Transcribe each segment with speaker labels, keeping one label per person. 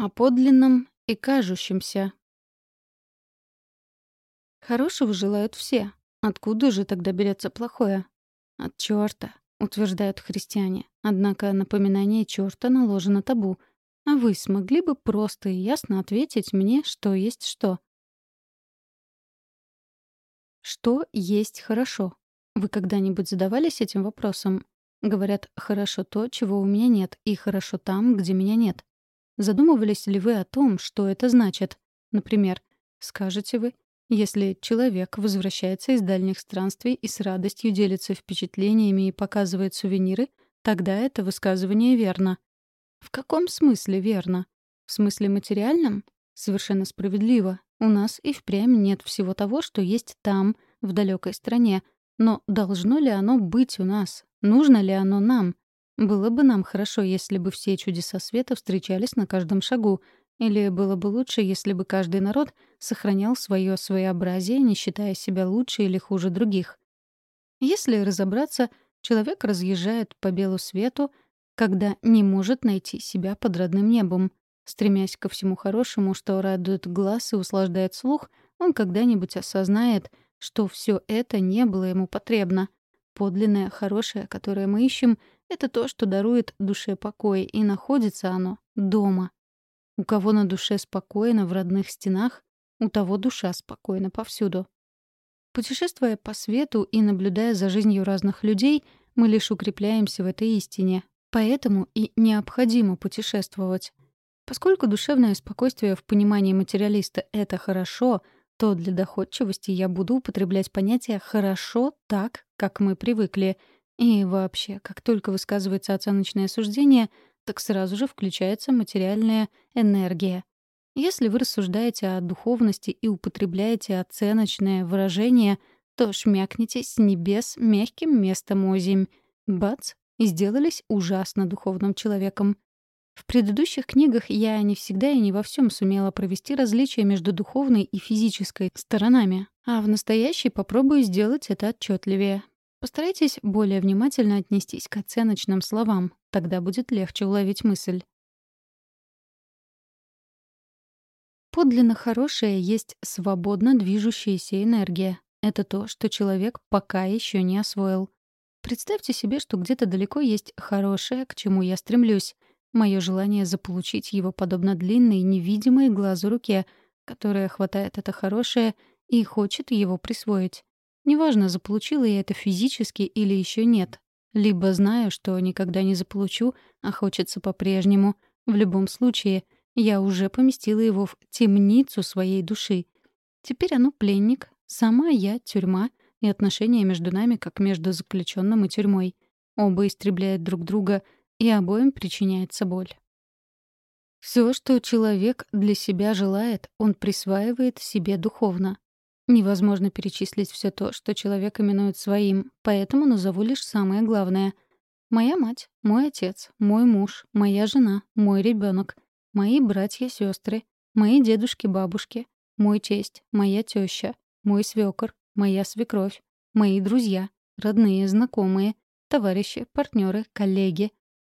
Speaker 1: О подлинном и кажущемся. Хорошего желают все. Откуда же тогда берется плохое? От черта, утверждают христиане. Однако напоминание черта наложено табу. А вы смогли бы просто и ясно ответить мне, что есть что? Что есть хорошо? Вы когда-нибудь задавались этим вопросом? Говорят, хорошо то, чего у меня нет, и хорошо там, где меня нет. Задумывались ли вы о том, что это значит? Например, скажете вы, если человек возвращается из дальних странствий и с радостью делится впечатлениями и показывает сувениры, тогда это высказывание верно. В каком смысле верно? В смысле материальном? Совершенно справедливо. У нас и впрямь нет всего того, что есть там, в далекой стране. Но должно ли оно быть у нас? Нужно ли оно нам? Было бы нам хорошо, если бы все чудеса света встречались на каждом шагу, или было бы лучше, если бы каждый народ сохранял свое своеобразие, не считая себя лучше или хуже других. Если разобраться, человек разъезжает по белу свету, когда не может найти себя под родным небом. Стремясь ко всему хорошему, что радует глаз и услаждает слух, он когда-нибудь осознает, что все это не было ему потребно. Подлинное хорошее, которое мы ищем — это то, что дарует душе покой, и находится оно дома. У кого на душе спокойно в родных стенах, у того душа спокойна повсюду. Путешествуя по свету и наблюдая за жизнью разных людей, мы лишь укрепляемся в этой истине. Поэтому и необходимо путешествовать. Поскольку душевное спокойствие в понимании материалиста — это хорошо, то для доходчивости я буду употреблять понятие «хорошо» так, как мы привыкли — и вообще, как только высказывается оценочное суждение, так сразу же включается материальная энергия. Если вы рассуждаете о духовности и употребляете оценочное выражение, то шмякните с небес мягким местом озимь. Бац! И сделались ужасно духовным человеком. В предыдущих книгах я не всегда и не во всем сумела провести различие между духовной и физической сторонами, а в настоящей попробую сделать это отчетливее. Постарайтесь более внимательно отнестись к оценочным словам, тогда будет легче уловить мысль. Подлинно хорошее есть свободно движущаяся энергия. Это то, что человек пока еще не освоил. Представьте себе, что где-то далеко есть хорошее, к чему я стремлюсь. Мое желание заполучить его подобно длинной, невидимой глазу руке, которая хватает это хорошее и хочет его присвоить. Неважно, заполучила я это физически или еще нет. Либо знаю, что никогда не заполучу, а хочется по-прежнему. В любом случае, я уже поместила его в темницу своей души. Теперь оно пленник, сама я — тюрьма, и отношения между нами как между заключенным и тюрьмой. Оба истребляют друг друга, и обоим причиняется боль. Все, что человек для себя желает, он присваивает себе духовно. Невозможно перечислить все то, что человек именует своим, поэтому назову лишь самое главное. Моя мать, мой отец, мой муж, моя жена, мой ребенок, мои братья-сестры, мои дедушки-бабушки, мой тесть, моя теща, мой свекор, моя свекровь, мои друзья, родные, знакомые, товарищи, партнеры, коллеги,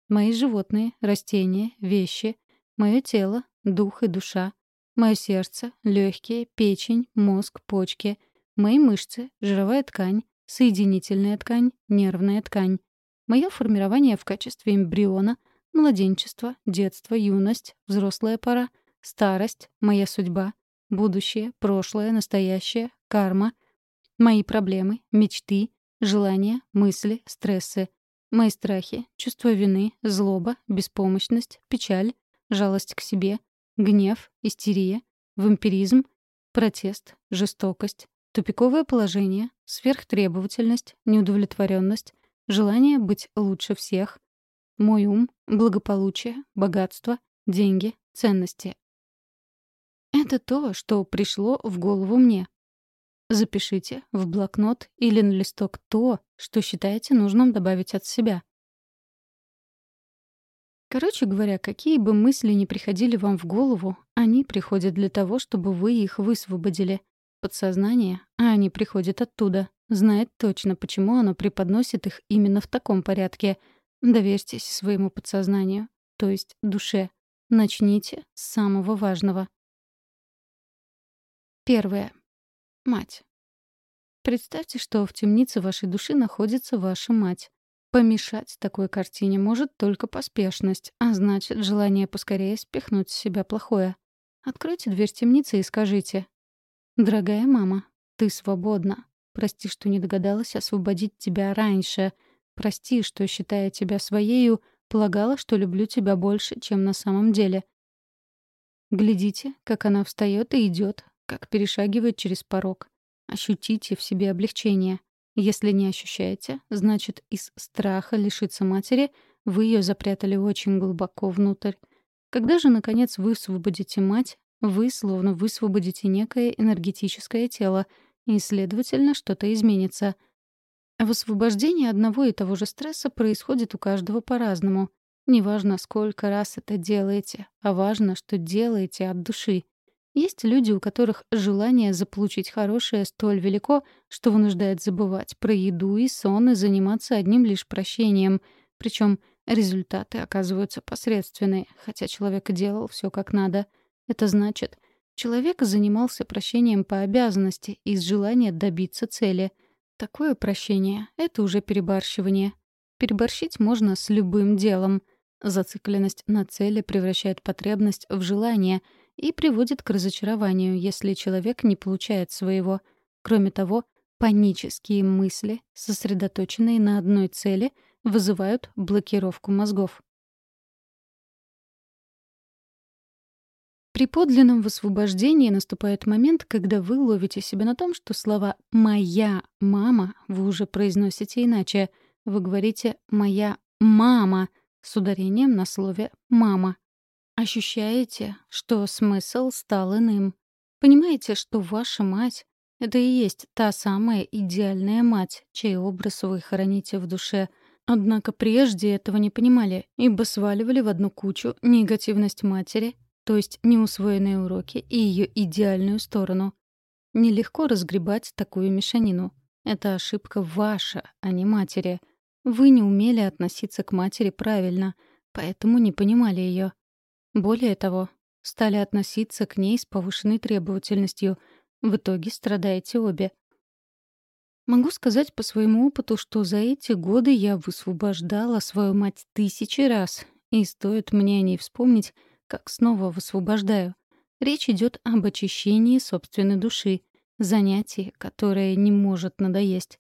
Speaker 1: мои животные, растения, вещи, мое тело, дух и душа, Мое сердце, легкие, печень, мозг, почки, мои мышцы, жировая ткань, соединительная ткань, нервная ткань. Мое формирование в качестве эмбриона, младенчество, детство, юность, взрослая пора, старость, моя судьба, будущее, прошлое, настоящее, карма, мои проблемы, мечты, желания, мысли, стрессы, мои страхи, чувство вины, злоба, беспомощность, печаль, жалость к себе, гнев, истерия, вампиризм, протест, жестокость, тупиковое положение, сверхтребовательность, неудовлетворенность, желание быть лучше всех, мой ум, благополучие, богатство, деньги, ценности. Это то, что пришло в голову мне. Запишите в блокнот или на листок то, что считаете нужным добавить от себя. Короче говоря, какие бы мысли ни приходили вам в голову, они приходят для того, чтобы вы их высвободили. Подсознание, а они приходят оттуда, знает точно, почему оно преподносит их именно в таком порядке. Доверьтесь своему подсознанию, то есть душе. Начните с самого важного. Первое. Мать. Представьте, что в темнице вашей души находится ваша мать. Помешать такой картине может только поспешность, а значит, желание поскорее спихнуть с себя плохое. Откройте дверь темницы и скажите. «Дорогая мама, ты свободна. Прости, что не догадалась освободить тебя раньше. Прости, что, считая тебя своею, полагала, что люблю тебя больше, чем на самом деле. Глядите, как она встает и идет, как перешагивает через порог. Ощутите в себе облегчение. Если не ощущаете, значит, из страха лишиться матери вы ее запрятали очень глубоко внутрь. Когда же, наконец, вы высвободите мать, вы словно высвободите некое энергетическое тело, и, следовательно, что-то изменится. Высвобождение одного и того же стресса происходит у каждого по-разному. Неважно, сколько раз это делаете, а важно, что делаете от души. Есть люди, у которых желание заполучить хорошее столь велико, что вынуждает забывать про еду и сон и заниматься одним лишь прощением. Причем результаты оказываются посредственные, хотя человек делал все как надо. Это значит, человек занимался прощением по обязанности из желания добиться цели. Такое прощение — это уже перебарщивание. Переборщить можно с любым делом. Зацикленность на цели превращает потребность в желание — и приводит к разочарованию, если человек не получает своего. Кроме того, панические мысли, сосредоточенные на одной цели, вызывают блокировку мозгов. При подлинном высвобождении наступает момент, когда вы ловите себя на том, что слова «моя мама» вы уже произносите иначе. Вы говорите «моя мама» с ударением на слове «мама». Ощущаете, что смысл стал иным. Понимаете, что ваша мать — это и есть та самая идеальная мать, чей образ вы храните в душе. Однако прежде этого не понимали, ибо сваливали в одну кучу негативность матери, то есть неусвоенные уроки, и ее идеальную сторону. Нелегко разгребать такую мешанину. Это ошибка ваша, а не матери. Вы не умели относиться к матери правильно, поэтому не понимали ее. Более того, стали относиться к ней с повышенной требовательностью. В итоге страдаете обе. Могу сказать по своему опыту, что за эти годы я высвобождала свою мать тысячи раз, и стоит мне о ней вспомнить, как снова высвобождаю. Речь идет об очищении собственной души, занятии, которое не может надоесть.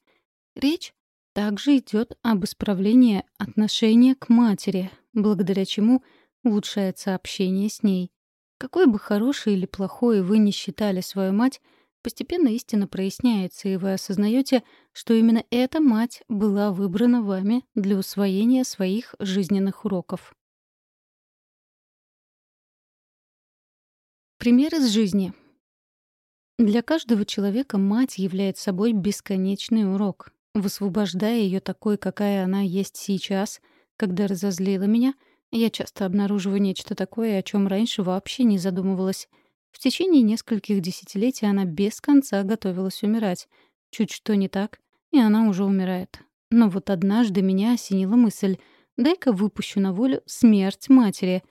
Speaker 1: Речь также идет об исправлении отношения к матери, благодаря чему — улучшается общение с ней. Какой бы хорошей или плохой вы ни считали свою мать, постепенно истина проясняется, и вы осознаете, что именно эта мать была выбрана вами для усвоения своих жизненных уроков. Пример из жизни. Для каждого человека мать является собой бесконечный урок. Высвобождая ее такой, какая она есть сейчас, когда разозлила меня — я часто обнаруживаю нечто такое, о чем раньше вообще не задумывалась. В течение нескольких десятилетий она без конца готовилась умирать. Чуть что не так, и она уже умирает. Но вот однажды меня осенила мысль «дай-ка выпущу на волю смерть матери».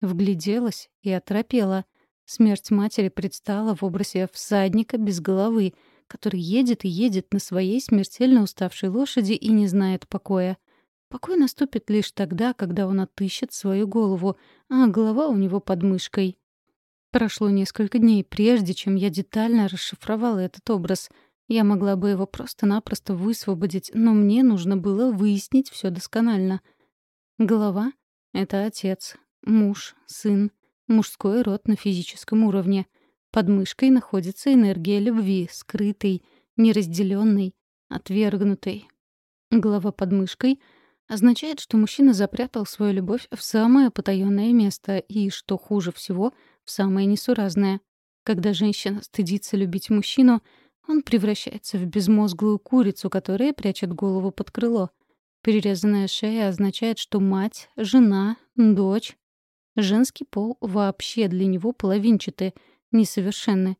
Speaker 1: Вгляделась и оторопела. Смерть матери предстала в образе всадника без головы, который едет и едет на своей смертельно уставшей лошади и не знает покоя. Покой наступит лишь тогда, когда он отыщет свою голову, а голова у него под мышкой. Прошло несколько дней, прежде чем я детально расшифровала этот образ. Я могла бы его просто-напросто высвободить, но мне нужно было выяснить все досконально. Голова — это отец, муж, сын, мужской род на физическом уровне. Под мышкой находится энергия любви, скрытой, неразделенной, отвергнутой. Голова под мышкой — означает, что мужчина запрятал свою любовь в самое потаённое место и, что хуже всего, в самое несуразное. Когда женщина стыдится любить мужчину, он превращается в безмозглую курицу, которая прячет голову под крыло. Перерезанная шея означает, что мать, жена, дочь. Женский пол вообще для него половинчатый, несовершенный.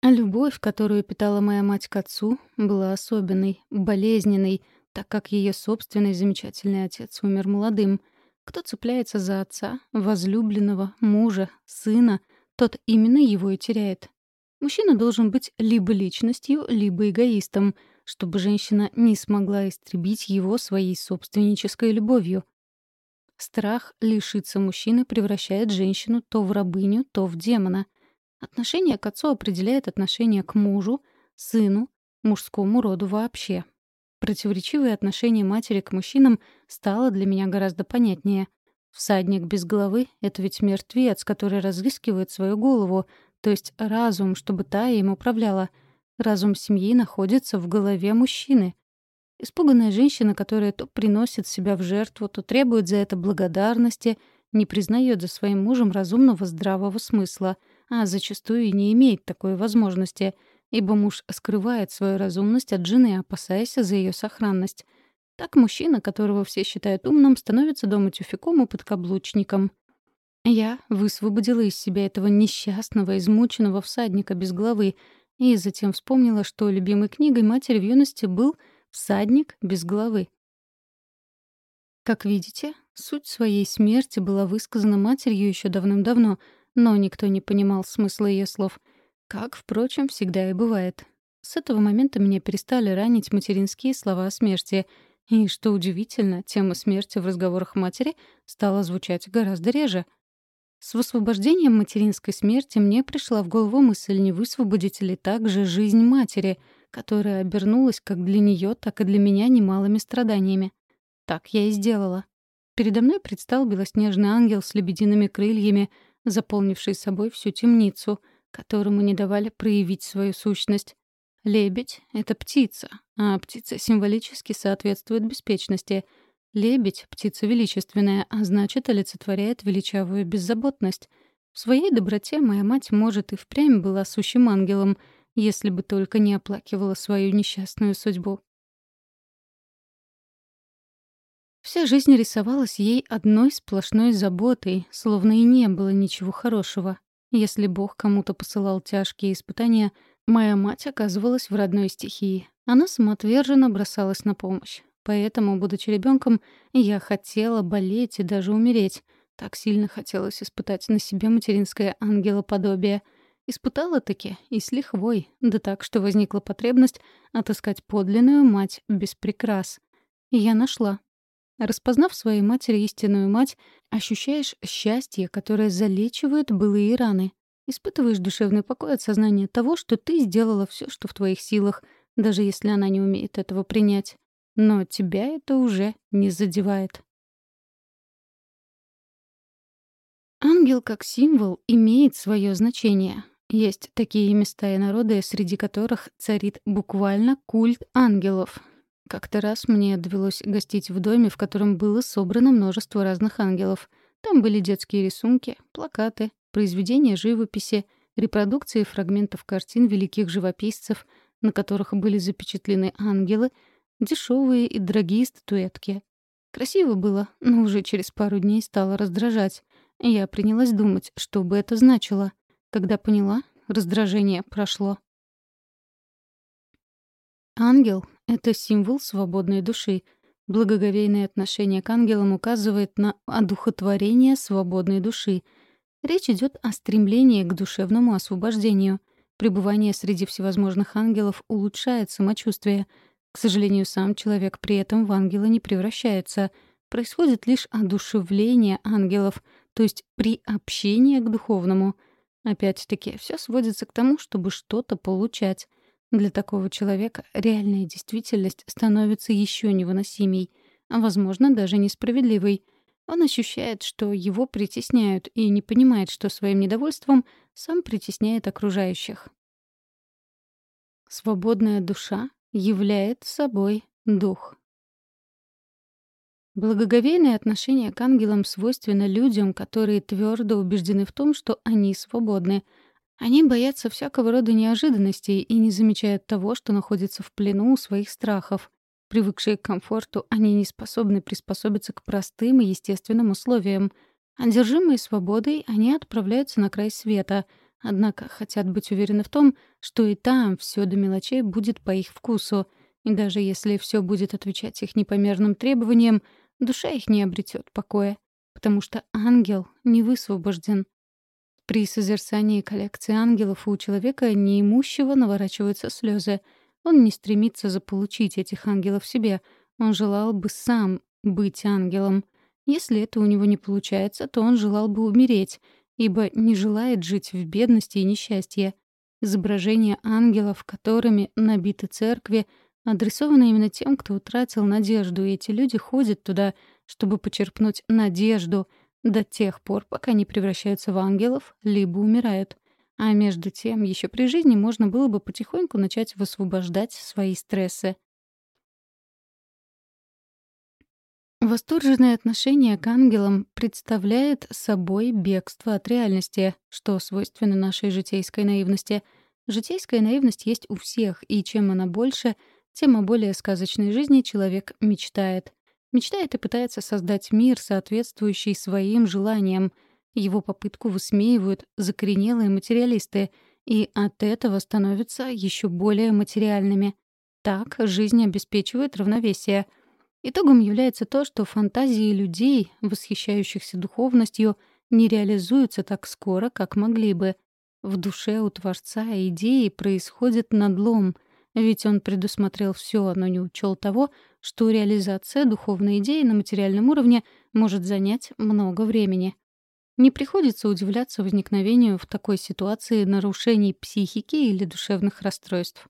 Speaker 1: А любовь, которую питала моя мать к отцу, была особенной, болезненной, так как ее собственный замечательный отец умер молодым. Кто цепляется за отца, возлюбленного, мужа, сына, тот именно его и теряет. Мужчина должен быть либо личностью, либо эгоистом, чтобы женщина не смогла истребить его своей собственнической любовью. Страх лишиться мужчины превращает женщину то в рабыню, то в демона. Отношение к отцу определяет отношение к мужу, сыну, мужскому роду вообще. Противоречивое отношение матери к мужчинам стало для меня гораздо понятнее. Всадник без головы — это ведь мертвец, который разыскивает свою голову, то есть разум, чтобы та им управляла. Разум семьи находится в голове мужчины. Испуганная женщина, которая то приносит себя в жертву, то требует за это благодарности, не признает за своим мужем разумного здравого смысла, а зачастую и не имеет такой возможности — ибо муж скрывает свою разумность от жены, опасаясь за ее сохранность. Так мужчина, которого все считают умным, становится дома тюфяком и подкаблучником. Я высвободила из себя этого несчастного, измученного всадника без головы и затем вспомнила, что любимой книгой матери в юности был «Всадник без головы». Как видите, суть своей смерти была высказана матерью еще давным-давно, но никто не понимал смысла ее слов — как, впрочем, всегда и бывает. С этого момента меня перестали ранить материнские слова о смерти. И, что удивительно, тема смерти в разговорах матери стала звучать гораздо реже. С высвобождением материнской смерти мне пришла в голову мысль, не высвободить ли также жизнь матери, которая обернулась как для нее, так и для меня немалыми страданиями. Так я и сделала. Передо мной предстал белоснежный ангел с лебедиными крыльями, заполнивший собой всю темницу — которому не давали проявить свою сущность. Лебедь — это птица, а птица символически соответствует беспечности. Лебедь — птица величественная, а значит, олицетворяет величавую беззаботность. В своей доброте моя мать, может, и впрямь была сущим ангелом, если бы только не оплакивала свою несчастную судьбу. Вся жизнь рисовалась ей одной сплошной заботой, словно и не было ничего хорошего. Если Бог кому-то посылал тяжкие испытания, моя мать оказывалась в родной стихии. Она самоотверженно бросалась на помощь. Поэтому, будучи ребенком, я хотела болеть и даже умереть. Так сильно хотелось испытать на себе материнское ангелоподобие. Испытала-таки и с лихвой, да так, что возникла потребность отыскать подлинную мать без прикрас. И я нашла. Распознав своей матери истинную мать, ощущаешь счастье, которое залечивает былые раны. Испытываешь душевный покой от сознания того, что ты сделала все, что в твоих силах, даже если она не умеет этого принять. Но тебя это уже не задевает. Ангел как символ имеет свое значение. Есть такие места и народы, среди которых царит буквально культ ангелов, как-то раз мне довелось гостить в доме, в котором было собрано множество разных ангелов. Там были детские рисунки, плакаты, произведения живописи, репродукции фрагментов картин великих живописцев, на которых были запечатлены ангелы, дешевые и дорогие статуэтки. Красиво было, но уже через пару дней стало раздражать. Я принялась думать, что бы это значило. Когда поняла, раздражение прошло. Ангел — это символ свободной души. Благоговейное отношение к ангелам указывает на одухотворение свободной души. Речь идет о стремлении к душевному освобождению. Пребывание среди всевозможных ангелов улучшает самочувствие. К сожалению, сам человек при этом в ангела не превращается. Происходит лишь одушевление ангелов, то есть приобщение к духовному. Опять-таки, все сводится к тому, чтобы что-то получать — для такого человека реальная действительность становится еще невыносимей, а, возможно, даже несправедливой. Он ощущает, что его притесняют, и не понимает, что своим недовольством сам притесняет окружающих. Свободная душа являет собой дух. Благоговейное отношение к ангелам свойственно людям, которые твердо убеждены в том, что они свободны — они боятся всякого рода неожиданностей и не замечают того, что находятся в плену у своих страхов. Привыкшие к комфорту, они не способны приспособиться к простым и естественным условиям. Одержимые свободой, они отправляются на край света, однако хотят быть уверены в том, что и там все до мелочей будет по их вкусу. И даже если все будет отвечать их непомерным требованиям, душа их не обретет покоя. потому что ангел не высвобожден. При созерцании коллекции ангелов у человека неимущего наворачиваются слезы. Он не стремится заполучить этих ангелов себе. Он желал бы сам быть ангелом. Если это у него не получается, то он желал бы умереть, ибо не желает жить в бедности и несчастье. Изображения ангелов, которыми набиты церкви, адресованы именно тем, кто утратил надежду, и эти люди ходят туда, чтобы почерпнуть надежду до тех пор, пока не превращаются в ангелов, либо умирают. А между тем, еще при жизни можно было бы потихоньку начать высвобождать свои стрессы. Восторженное отношение к ангелам представляет собой бегство от реальности, что свойственно нашей житейской наивности. Житейская наивность есть у всех, и чем она больше, тем о более сказочной жизни человек мечтает. Мечтает и пытается создать мир, соответствующий своим желаниям. Его попытку высмеивают закоренелые материалисты, и от этого становятся еще более материальными. Так жизнь обеспечивает равновесие — Итогом является то, что фантазии людей, восхищающихся духовностью, не реализуются так скоро, как могли бы. В душе у Творца идеи происходит надлом, ведь он предусмотрел все, но не учел того, что реализация духовной идеи на материальном уровне может занять много времени. Не приходится удивляться возникновению в такой ситуации нарушений психики или душевных расстройств.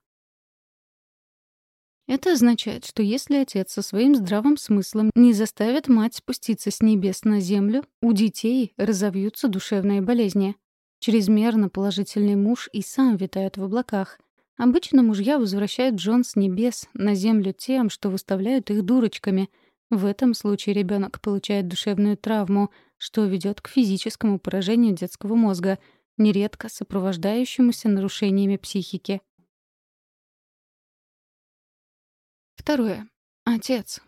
Speaker 1: Это означает, что если отец со своим здравым смыслом не заставит мать спуститься с небес на землю, у детей разовьются душевные болезни. Чрезмерно положительный муж и сам витает в облаках. Обычно мужья возвращают Джон с небес на землю тем, что выставляют их дурочками. В этом случае ребенок получает душевную травму, что ведет к физическому поражению детского мозга, нередко сопровождающемуся нарушениями психики. Второе. Отец.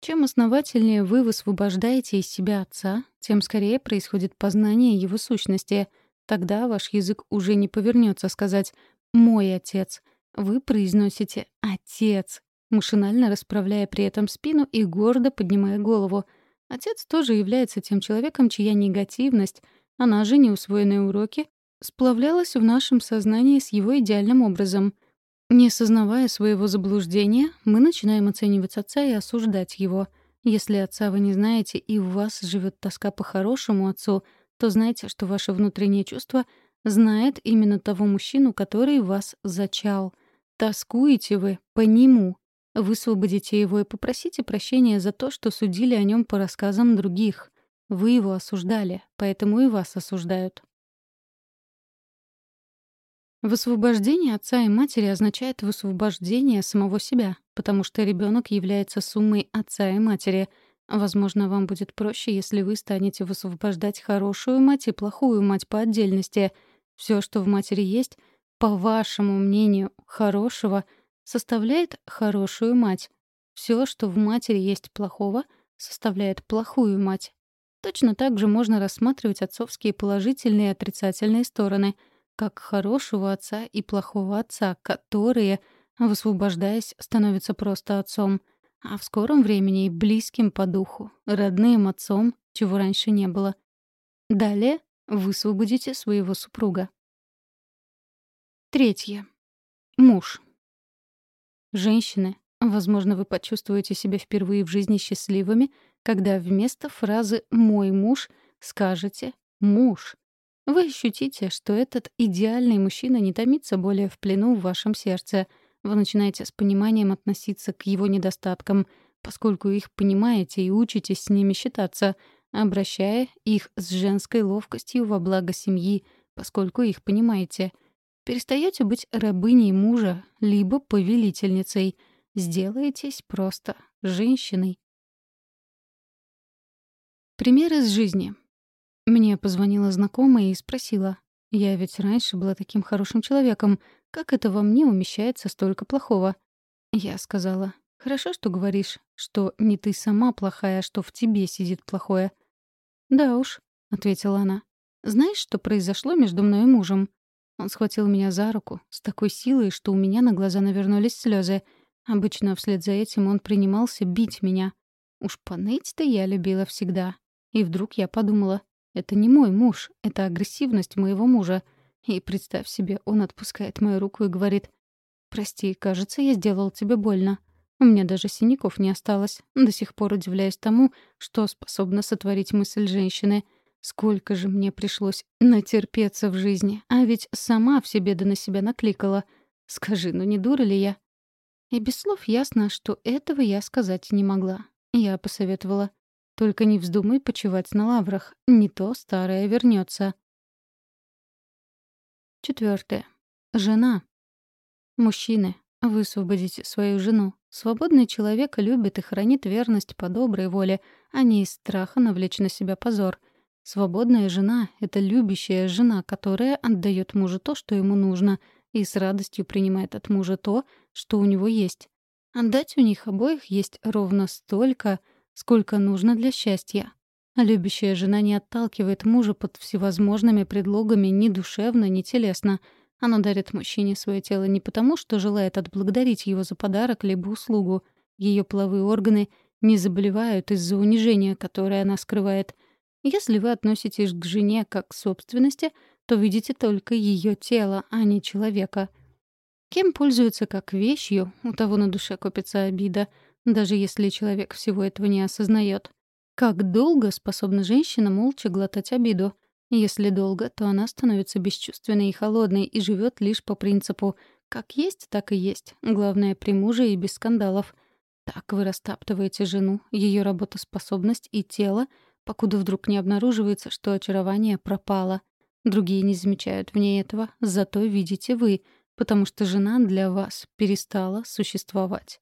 Speaker 1: Чем основательнее вы высвобождаете из себя отца, тем скорее происходит познание его сущности. Тогда ваш язык уже не повернется сказать «мой отец». Вы произносите «отец», машинально расправляя при этом спину и гордо поднимая голову. Отец тоже является тем человеком, чья негативность, она же неусвоенные уроки, сплавлялась в нашем сознании с его идеальным образом — не сознавая своего заблуждения, мы начинаем оценивать отца и осуждать его. Если отца вы не знаете и в вас живет тоска по хорошему отцу, то знайте, что ваше внутреннее чувство знает именно того мужчину, который вас зачал. Тоскуете вы по нему. Высвободите его и попросите прощения за то, что судили о нем по рассказам других. Вы его осуждали, поэтому и вас осуждают. Высвобождение отца и матери означает высвобождение самого себя, потому что ребенок является суммой отца и матери. Возможно, вам будет проще, если вы станете высвобождать хорошую мать и плохую мать по отдельности. Все, что в матери есть, по вашему мнению, хорошего, составляет хорошую мать. Все, что в матери есть плохого, составляет плохую мать. Точно так же можно рассматривать отцовские положительные и отрицательные стороны — как хорошего отца и плохого отца, которые, высвобождаясь, становятся просто отцом, а в скором времени и близким по духу, родным отцом, чего раньше не было. Далее высвободите своего супруга. Третье. Муж. Женщины, возможно, вы почувствуете себя впервые в жизни счастливыми, когда вместо фразы «мой муж» скажете «муж». Вы ощутите, что этот идеальный мужчина не томится более в плену в вашем сердце. Вы начинаете с пониманием относиться к его недостаткам, поскольку их понимаете и учитесь с ними считаться, обращая их с женской ловкостью во благо семьи, поскольку их понимаете. Перестаете быть рабыней мужа, либо повелительницей. Сделаетесь просто женщиной. Пример из жизни. Мне позвонила знакомая и спросила. «Я ведь раньше была таким хорошим человеком. Как это во мне умещается столько плохого?» Я сказала. «Хорошо, что говоришь, что не ты сама плохая, а что в тебе сидит плохое». «Да уж», — ответила она. «Знаешь, что произошло между мной и мужем?» Он схватил меня за руку с такой силой, что у меня на глаза навернулись слезы. Обычно вслед за этим он принимался бить меня. Уж поныть-то я любила всегда. И вдруг я подумала, это не мой муж, это агрессивность моего мужа. И представь себе, он отпускает мою руку и говорит, «Прости, кажется, я сделал тебе больно». У меня даже синяков не осталось. До сих пор удивляюсь тому, что способна сотворить мысль женщины. Сколько же мне пришлось натерпеться в жизни, а ведь сама все беды на себя накликала. Скажи, ну не дура ли я? И без слов ясно, что этого я сказать не могла. Я посоветовала. Только не вздумай почивать на лаврах, не то старое вернется. Четвертое. Жена. Мужчины, высвободите свою жену. Свободный человек любит и хранит верность по доброй воле, а не из страха навлечь на себя позор. Свободная жена — это любящая жена, которая отдает мужу то, что ему нужно, и с радостью принимает от мужа то, что у него есть. Отдать у них обоих есть ровно столько, сколько нужно для счастья. А любящая жена не отталкивает мужа под всевозможными предлогами ни душевно, ни телесно — она дарит мужчине свое тело не потому, что желает отблагодарить его за подарок либо услугу. Ее половые органы не заболевают из-за унижения, которое она скрывает. Если вы относитесь к жене как к собственности, то видите только ее тело, а не человека. Кем пользуются как вещью, у того на душе копится обида, даже если человек всего этого не осознает. Как долго способна женщина молча глотать обиду — если долго, то она становится бесчувственной и холодной и живет лишь по принципу «как есть, так и есть». Главное, при муже и без скандалов. Так вы растаптываете жену, ее работоспособность и тело, покуда вдруг не обнаруживается, что очарование пропало. Другие не замечают в ней этого, зато видите вы, потому что жена для вас перестала существовать.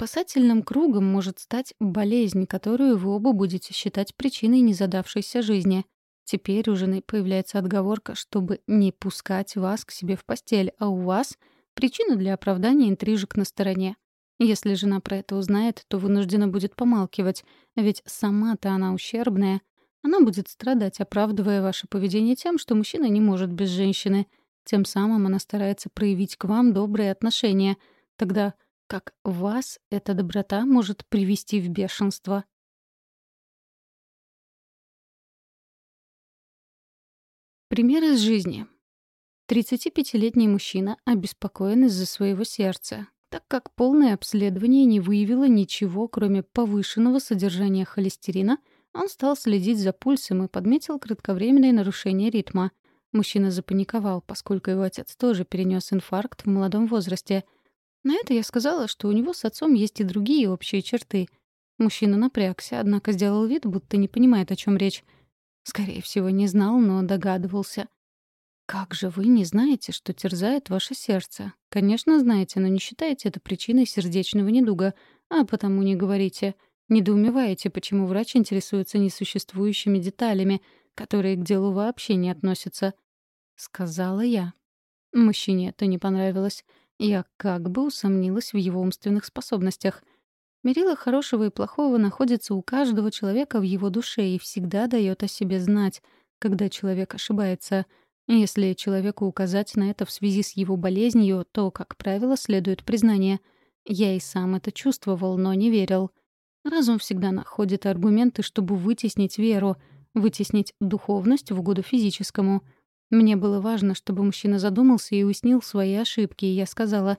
Speaker 1: Спасательным кругом может стать болезнь, которую вы оба будете считать причиной незадавшейся жизни. Теперь у жены появляется отговорка, чтобы не пускать вас к себе в постель, а у вас — причина для оправдания интрижек на стороне. Если жена про это узнает, то вынуждена будет помалкивать, ведь сама-то она ущербная. Она будет страдать, оправдывая ваше поведение тем, что мужчина не может без женщины. Тем самым она старается проявить к вам добрые отношения. Тогда как вас эта доброта может привести в бешенство. Пример из жизни. 35-летний мужчина обеспокоен из-за своего сердца, так как полное обследование не выявило ничего, кроме повышенного содержания холестерина, он стал следить за пульсом и подметил кратковременное нарушение ритма. Мужчина запаниковал, поскольку его отец тоже перенес инфаркт в молодом возрасте — на это я сказала, что у него с отцом есть и другие общие черты. Мужчина напрягся, однако сделал вид, будто не понимает, о чем речь. Скорее всего, не знал, но догадывался. «Как же вы не знаете, что терзает ваше сердце? Конечно, знаете, но не считаете это причиной сердечного недуга, а потому не говорите. Недоумеваете, почему врач интересуется несуществующими деталями, которые к делу вообще не относятся». Сказала я. Мужчине это не понравилось. Я как бы усомнилась в его умственных способностях. Мерила хорошего и плохого находится у каждого человека в его душе и всегда дает о себе знать, когда человек ошибается. Если человеку указать на это в связи с его болезнью, то, как правило, следует признание. Я и сам это чувствовал, но не верил. Разум всегда находит аргументы, чтобы вытеснить веру, вытеснить духовность в угоду физическому — мне было важно, чтобы мужчина задумался и уяснил свои ошибки, и я сказала,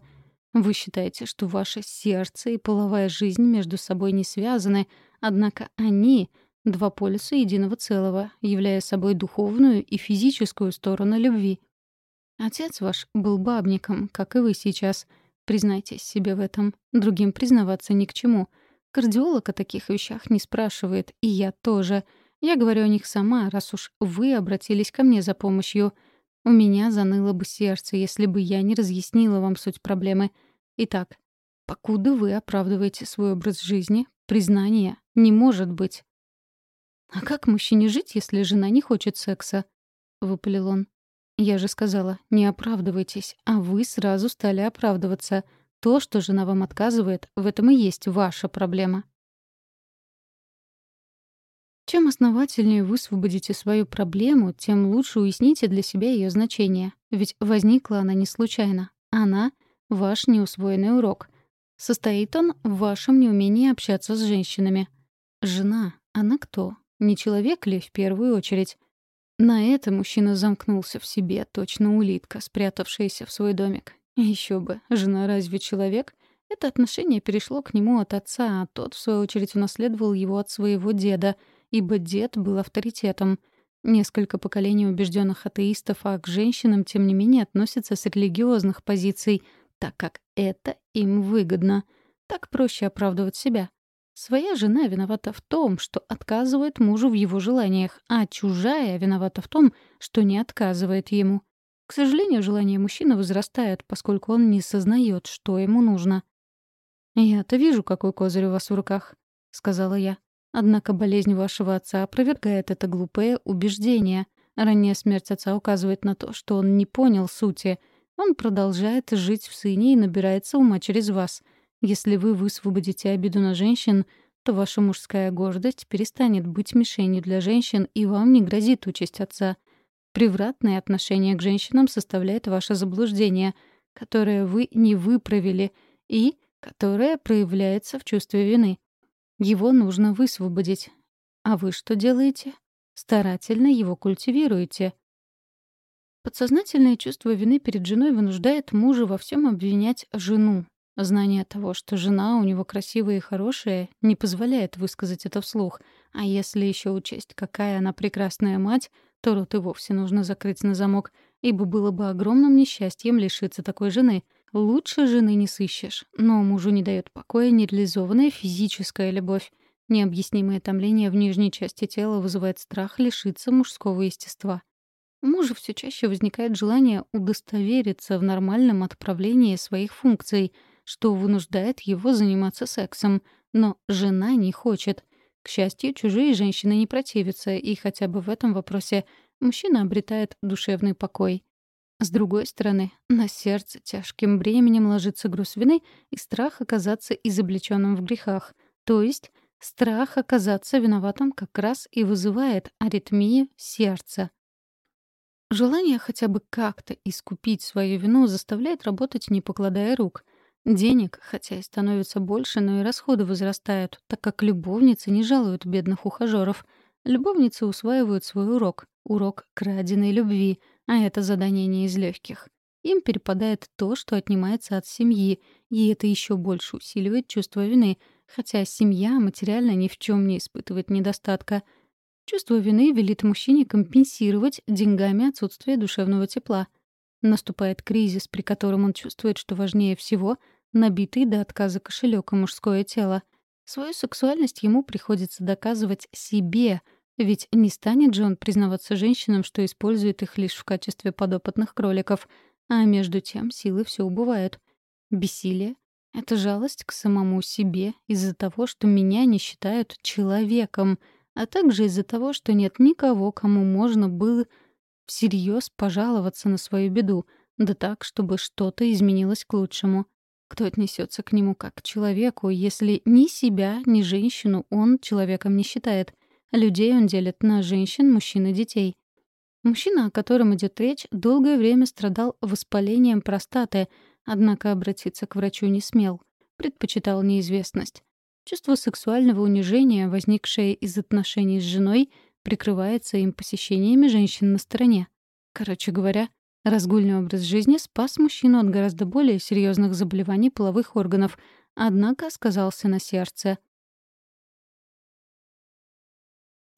Speaker 1: «Вы считаете, что ваше сердце и половая жизнь между собой не связаны, однако они — два полюса единого целого, являя собой духовную и физическую сторону любви. Отец ваш был бабником, как и вы сейчас. Признайтесь себе в этом. Другим признаваться ни к чему. Кардиолог о таких вещах не спрашивает, и я тоже — я говорю о них сама, раз уж вы обратились ко мне за помощью. У меня заныло бы сердце, если бы я не разъяснила вам суть проблемы. Итак, покуда вы оправдываете свой образ жизни, признания не может быть. «А как мужчине жить, если жена не хочет секса?» — выпалил он. «Я же сказала, не оправдывайтесь, а вы сразу стали оправдываться. То, что жена вам отказывает, в этом и есть ваша проблема». Чем основательнее вы высвободите свою проблему, тем лучше уясните для себя ее значение. Ведь возникла она не случайно. Она — ваш неусвоенный урок. Состоит он в вашем неумении общаться с женщинами. Жена, она кто? Не человек ли в первую очередь? На это мужчина замкнулся в себе, точно улитка, спрятавшаяся в свой домик. Еще бы, жена разве человек? Это отношение перешло к нему от отца, а тот, в свою очередь, унаследовал его от своего деда, ибо дед был авторитетом. Несколько поколений убежденных атеистов, а к женщинам, тем не менее, относятся с религиозных позиций, так как это им выгодно. Так проще оправдывать себя. Своя жена виновата в том, что отказывает мужу в его желаниях, а чужая виновата в том, что не отказывает ему. К сожалению, желания мужчины возрастают, поскольку он не сознает, что ему нужно. «Я-то вижу, какой козырь у вас в руках», — сказала я. «Однако болезнь вашего отца опровергает это глупое убеждение. Ранняя смерть отца указывает на то, что он не понял сути. Он продолжает жить в сыне и набирается ума через вас. Если вы высвободите обиду на женщин, то ваша мужская гордость перестанет быть мишенью для женщин, и вам не грозит участь отца. Превратное отношение к женщинам составляет ваше заблуждение, которое вы не выправили и которое проявляется в чувстве вины. Его нужно высвободить. А вы что делаете? Старательно его культивируете. Подсознательное чувство вины перед женой вынуждает мужа во всем обвинять жену, Знание того, что жена у него красивая и хорошая, не позволяет высказать это вслух. А если еще учесть, какая она прекрасная мать, то рот и вовсе нужно закрыть на замок, ибо было бы огромным несчастьем лишиться такой жены. Лучше жены не сыщешь, но мужу не дает покоя нереализованная физическая любовь. Необъяснимое томление в нижней части тела вызывает страх лишиться мужского естества. У мужа все чаще возникает желание удостовериться в нормальном отправлении своих функций — что вынуждает его заниматься сексом, но жена не хочет. К счастью, чужие женщины не противятся, и хотя бы в этом вопросе мужчина обретает душевный покой. С другой стороны, на сердце тяжким бременем ложится груз вины и страх оказаться изобличенным в грехах, то есть страх оказаться виноватым как раз и вызывает аритмии сердца. Желание хотя бы как-то искупить свою вину заставляет работать, не покладая рук. Денег, хотя и становится больше, но и расходы возрастают, так как любовницы не жалуют бедных ухажеров. Любовницы усваивают свой урок — урок краденой любви, а это задание не из легких. Им перепадает то, что отнимается от семьи, и это еще больше усиливает чувство вины, хотя семья материально ни в чем не испытывает недостатка. Чувство вины велит мужчине компенсировать деньгами отсутствие душевного тепла — Наступает кризис, при котором он чувствует, что важнее всего — набитый до отказа кошелек и мужское тело. Свою сексуальность ему приходится доказывать себе, ведь не станет же он признаваться женщинам, что использует их лишь в качестве подопытных кроликов, а между тем силы все убывают. Бессилие — это жалость к самому себе из-за того, что меня не считают человеком, а также из-за того, что нет никого, кому можно было всерьез пожаловаться на свою беду, да так, чтобы что-то изменилось к лучшему. Кто отнесется к нему как к человеку, если ни себя, ни женщину он человеком не считает? Людей он делит на женщин, мужчин и детей. Мужчина, о котором идет речь, долгое время страдал воспалением простаты, однако обратиться к врачу не смел. Предпочитал неизвестность. Чувство сексуального унижения, возникшее из отношений с женой, прикрывается им посещениями женщин на стороне. Короче говоря, разгульный образ жизни спас мужчину от гораздо более серьезных заболеваний половых органов, однако сказался на сердце.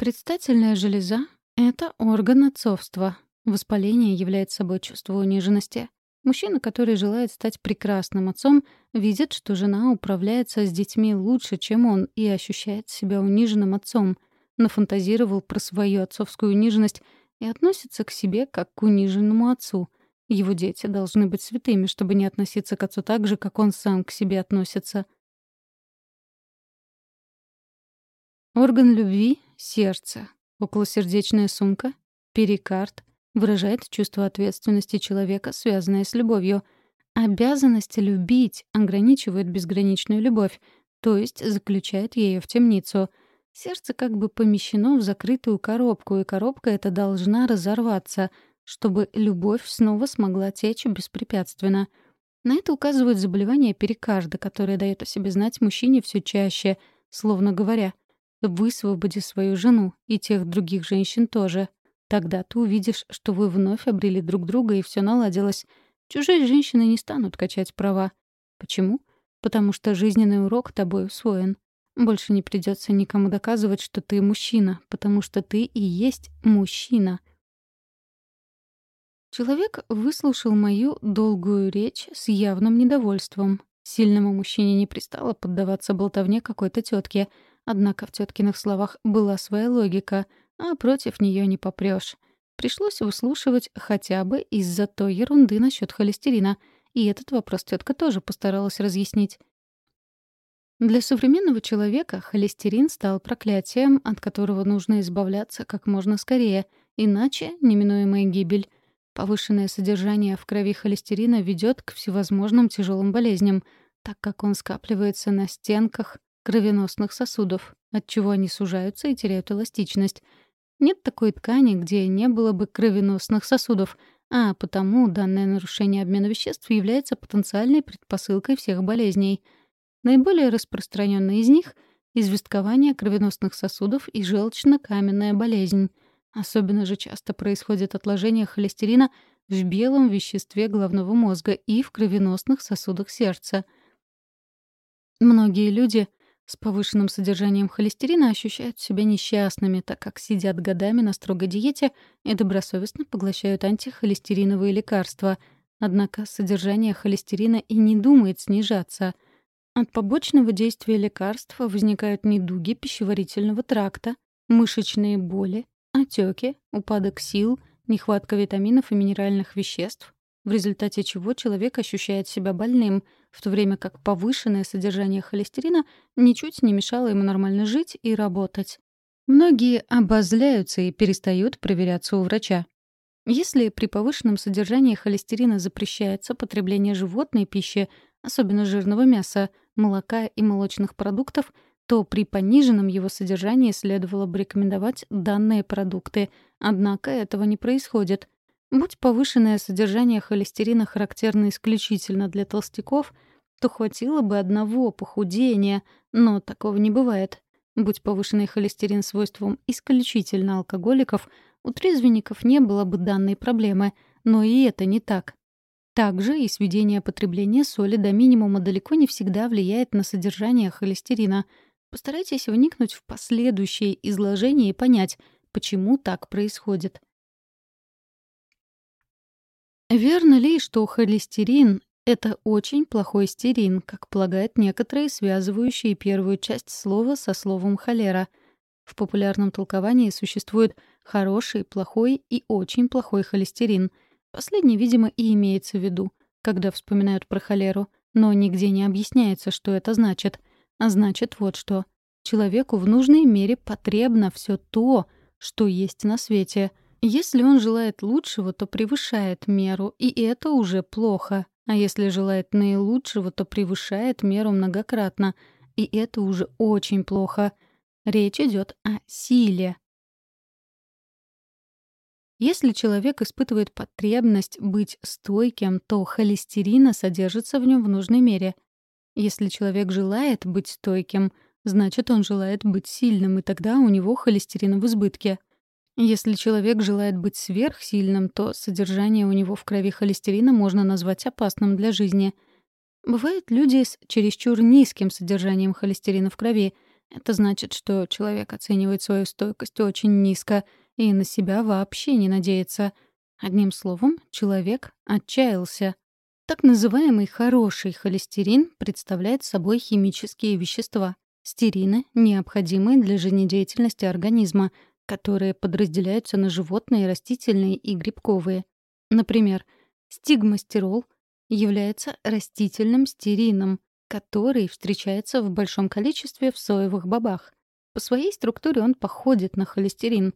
Speaker 1: Предстательная железа — это орган отцовства. Воспаление является собой чувство униженности. Мужчина, который желает стать прекрасным отцом, видит, что жена управляется с детьми лучше, чем он, и ощущает себя униженным отцом — нафантазировал про свою отцовскую униженность и относится к себе как к униженному отцу. Его дети должны быть святыми, чтобы не относиться к отцу так же, как он сам к себе относится. Орган любви — сердце. Околосердечная сумка — перикард — выражает чувство ответственности человека, связанное с любовью. Обязанность любить ограничивает безграничную любовь, то есть заключает ее в темницу — Сердце как бы помещено в закрытую коробку, и коробка эта должна разорваться, чтобы любовь снова смогла течь беспрепятственно. На это указывают заболевания перикарда, которое дает о себе знать мужчине все чаще, словно говоря, «Высвободи свою жену и тех других женщин тоже. Тогда ты увидишь, что вы вновь обрели друг друга и все наладилось. Чужие женщины не станут качать права. Почему? Потому что жизненный урок тобой усвоен. Больше не придется никому доказывать, что ты мужчина, потому что ты и есть мужчина — Человек выслушал мою долгую речь с явным недовольством. Сильному мужчине не пристало поддаваться болтовне какой-то тетки, однако в теткиных словах была своя логика, а против нее не попрешь. Пришлось выслушивать хотя бы из-за той ерунды насчет холестерина, и этот вопрос тетка тоже постаралась разъяснить. Для современного человека холестерин стал проклятием, от которого нужно избавляться как можно скорее, иначе неминуемая гибель — Повышенное содержание в крови холестерина ведет к всевозможным тяжелым болезням, так как он скапливается на стенках кровеносных сосудов, отчего они сужаются и теряют эластичность. Нет такой ткани, где не было бы кровеносных сосудов, а потому данное нарушение обмена веществ является потенциальной предпосылкой всех болезней. Наиболее распространенная из них — известкование кровеносных сосудов и желчно-каменная болезнь — Особенно же часто происходит отложение холестерина в белом веществе головного мозга и в кровеносных сосудах сердца. Многие люди с повышенным содержанием холестерина ощущают себя несчастными, так как сидят годами на строгой диете и добросовестно поглощают антихолестериновые лекарства. Однако содержание холестерина и не думает снижаться. От побочного действия лекарств возникают недуги пищеварительного тракта, мышечные боли, отеки, упадок сил, нехватка витаминов и минеральных веществ, в результате чего человек ощущает себя больным, в то время как повышенное содержание холестерина ничуть не мешало ему нормально жить и работать. Многие обозляются и перестают проверяться у врача. Если при повышенном содержании холестерина запрещается потребление животной пищи, особенно жирного мяса, молока и молочных продуктов, то при пониженном его содержании следовало бы рекомендовать данные продукты, однако этого не происходит. Будь повышенное содержание холестерина характерно исключительно для толстяков, то хватило бы одного похудения, но такого не бывает. Будь повышенный холестерин свойством исключительно алкоголиков, у трезвенников не было бы данной проблемы, но и это не так. Также и сведение потребления соли до минимума далеко не всегда влияет на содержание холестерина — Постарайтесь вникнуть в последующее изложение и понять, почему так происходит. Верно ли, что холестерин — это очень плохой стерин, как полагают некоторые, связывающие первую часть слова со словом «холера»? В популярном толковании существует хороший, плохой и очень плохой холестерин. Последний, видимо, и имеется в виду, когда вспоминают про холеру, но нигде не объясняется, что это значит — а значит, вот что. Человеку в нужной мере потребно все то, что есть на свете. Если он желает лучшего, то превышает меру, и это уже плохо. А если желает наилучшего, то превышает меру многократно, и это уже очень плохо. Речь идет о силе. Если человек испытывает потребность быть стойким, то холестерина содержится в нем в нужной мере. Если человек желает быть стойким, значит, он желает быть сильным, и тогда у него холестерин в избытке. Если человек желает быть сверхсильным, то содержание у него в крови холестерина можно назвать опасным для жизни. Бывают люди с чересчур низким содержанием холестерина в крови. Это значит, что человек оценивает свою стойкость очень низко и на себя вообще не надеется. Одним словом, человек отчаялся. Так называемый хороший холестерин представляет собой химические вещества, стерины, необходимые для жизнедеятельности организма, которые подразделяются на животные, растительные и грибковые. Например, стигмастерол является растительным стерином, который встречается в большом количестве в соевых бобах. По своей структуре он походит на холестерин.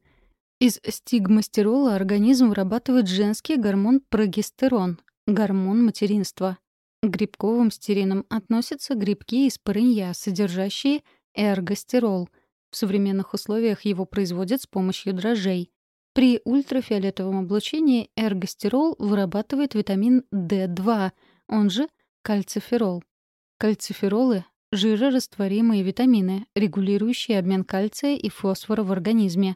Speaker 1: Из стигмастерола организм вырабатывает женский гормон прогестерон, Гормон материнства. К грибковым стеринам относятся грибки из парынья, содержащие эргостерол. В современных условиях его производят с помощью дрожжей. При ультрафиолетовом облучении эргостерол вырабатывает витамин D2, он же Кальциферол. Кальциферолы — жирорастворимые витамины, регулирующие обмен кальция и фосфора в организме.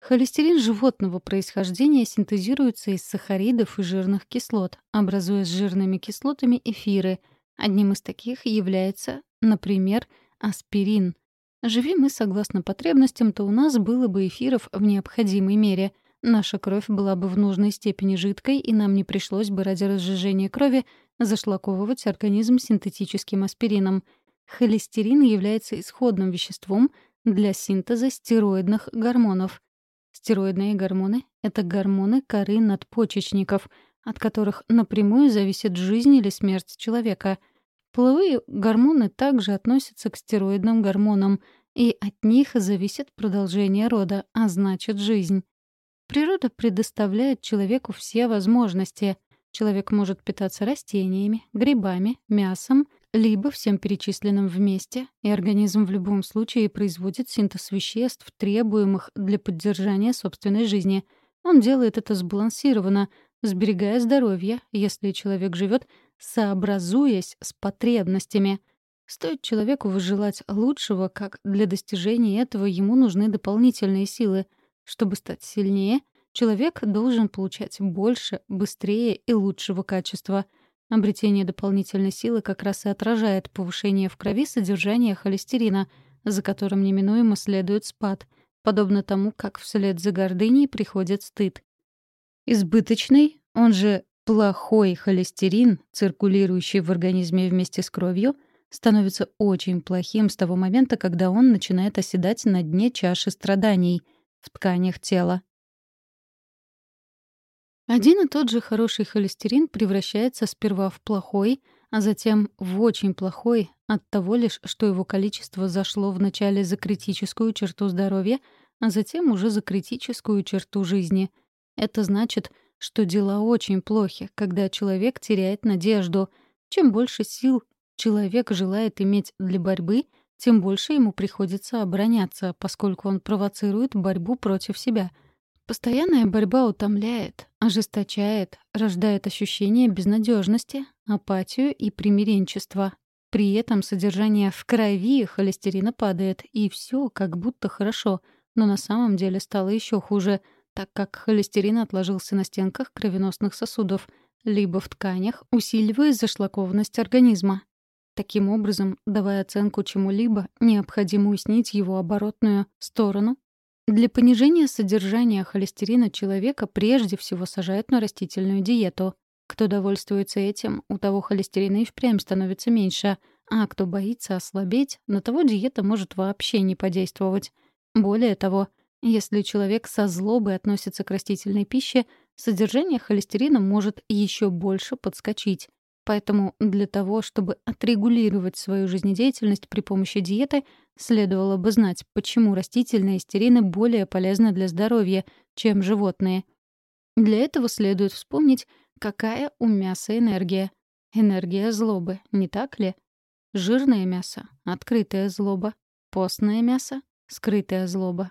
Speaker 1: Холестерин животного происхождения синтезируется из сахаридов и жирных кислот, образуя с жирными кислотами эфиры. Одним из таких является, например, аспирин. Живи мы согласно потребностям, то у нас было бы эфиров в необходимой мере. Наша кровь была бы в нужной степени жидкой, и нам не пришлось бы ради разжижения крови зашлаковывать организм синтетическим аспирином. Холестерин является исходным веществом для синтеза стероидных гормонов. Стероидные гормоны — это гормоны коры надпочечников, от которых напрямую зависит жизнь или смерть человека. Половые гормоны также относятся к стероидным гормонам, и от них зависит продолжение рода, а значит жизнь. Природа предоставляет человеку все возможности. Человек может питаться растениями, грибами, мясом либо всем перечисленным вместе, и организм в любом случае производит синтез веществ, требуемых для поддержания собственной жизни. Он делает это сбалансированно, сберегая здоровье, если человек живет, сообразуясь с потребностями. Стоит человеку выжелать лучшего, как для достижения этого ему нужны дополнительные силы. Чтобы стать сильнее, человек должен получать больше, быстрее и лучшего качества — Обретение дополнительной силы как раз и отражает повышение в крови содержания холестерина, за которым неминуемо следует спад, подобно тому, как вслед за гордыней приходит стыд. Избыточный, он же плохой холестерин, циркулирующий в организме вместе с кровью, становится очень плохим с того момента, когда он начинает оседать на дне чаши страданий в тканях тела. Один и тот же хороший холестерин превращается сперва в плохой, а затем в очень плохой от того лишь, что его количество зашло вначале за критическую черту здоровья, а затем уже за критическую черту жизни. Это значит, что дела очень плохи, когда человек теряет надежду. Чем больше сил человек желает иметь для борьбы, тем больше ему приходится обороняться, поскольку он провоцирует борьбу против себя — Постоянная борьба утомляет, ожесточает, рождает ощущение безнадежности, апатию и примиренчества. При этом содержание в крови холестерина падает, и все как будто хорошо, но на самом деле стало еще хуже, так как холестерин отложился на стенках кровеносных сосудов, либо в тканях, усиливая зашлакованность организма. Таким образом, давая оценку чему-либо, необходимо уяснить его оборотную сторону для понижения содержания холестерина человека прежде всего сажают на растительную диету. Кто довольствуется этим, у того холестерина и впрямь становится меньше, а кто боится ослабеть, на того диета может вообще не подействовать. Более того, если человек со злобой относится к растительной пище, содержание холестерина может еще больше подскочить. Поэтому для того, чтобы отрегулировать свою жизнедеятельность при помощи диеты, следовало бы знать, почему растительные стерины более полезны для здоровья, чем животные. Для этого следует вспомнить, какая у мяса энергия. Энергия злобы, не так ли? Жирное мясо — открытая злоба. Постное мясо — скрытая злоба.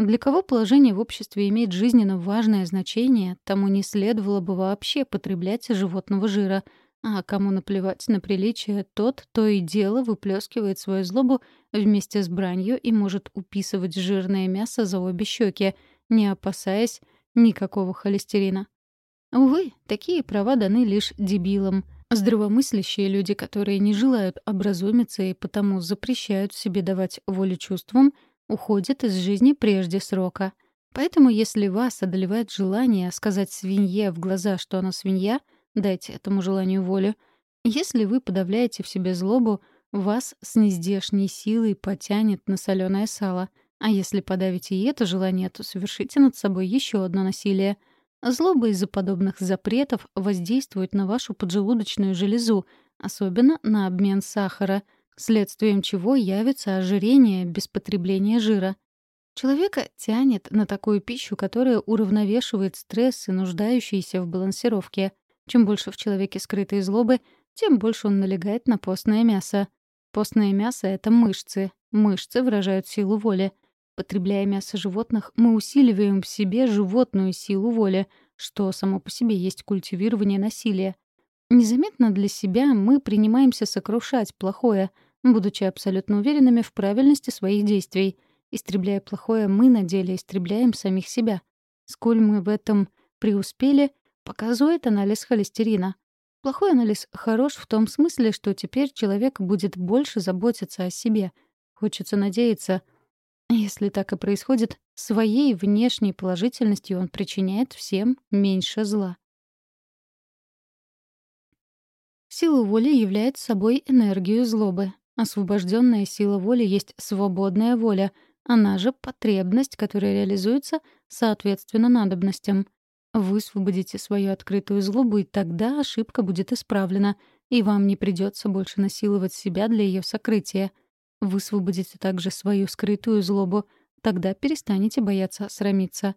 Speaker 1: Для кого положение в обществе имеет жизненно важное значение, тому не следовало бы вообще потреблять животного жира — а кому наплевать на приличие, тот то и дело выплескивает свою злобу вместе с бранью и может уписывать жирное мясо за обе щеки, не опасаясь никакого холестерина. Увы, такие права даны лишь дебилам. Здравомыслящие люди, которые не желают образумиться и потому запрещают себе давать волю чувствам, уходят из жизни прежде срока. Поэтому если вас одолевает желание сказать свинье в глаза, что она свинья — Дайте этому желанию волю. Если вы подавляете в себе злобу, вас с нездешней силой потянет на соленое сало. А если подавите и это желание, то совершите над собой еще одно насилие. Злоба из-за подобных запретов воздействует на вашу поджелудочную железу, особенно на обмен сахара, следствием чего явится ожирение без потребления жира. Человека тянет на такую пищу, которая уравновешивает стрессы, нуждающиеся в балансировке. Чем больше в человеке скрытой злобы, тем больше он налегает на постное мясо. Постное мясо — это мышцы. Мышцы выражают силу воли. Потребляя мясо животных, мы усиливаем в себе животную силу воли, что само по себе есть культивирование насилия. Незаметно для себя мы принимаемся сокрушать плохое, будучи абсолютно уверенными в правильности своих действий. Истребляя плохое, мы на деле истребляем самих себя. Сколь мы в этом преуспели, показывает анализ холестерина. Плохой анализ хорош в том смысле, что теперь человек будет больше заботиться о себе. Хочется надеяться, если так и происходит, своей внешней положительностью он причиняет всем меньше зла. Сила воли является собой энергию злобы. Освобожденная сила воли есть свободная воля, она же потребность, которая реализуется соответственно надобностям. Высвободите свою открытую злобу, и тогда ошибка будет исправлена, и вам не придется больше насиловать себя для ее сокрытия. Высвободите также свою скрытую злобу, тогда перестанете бояться срамиться.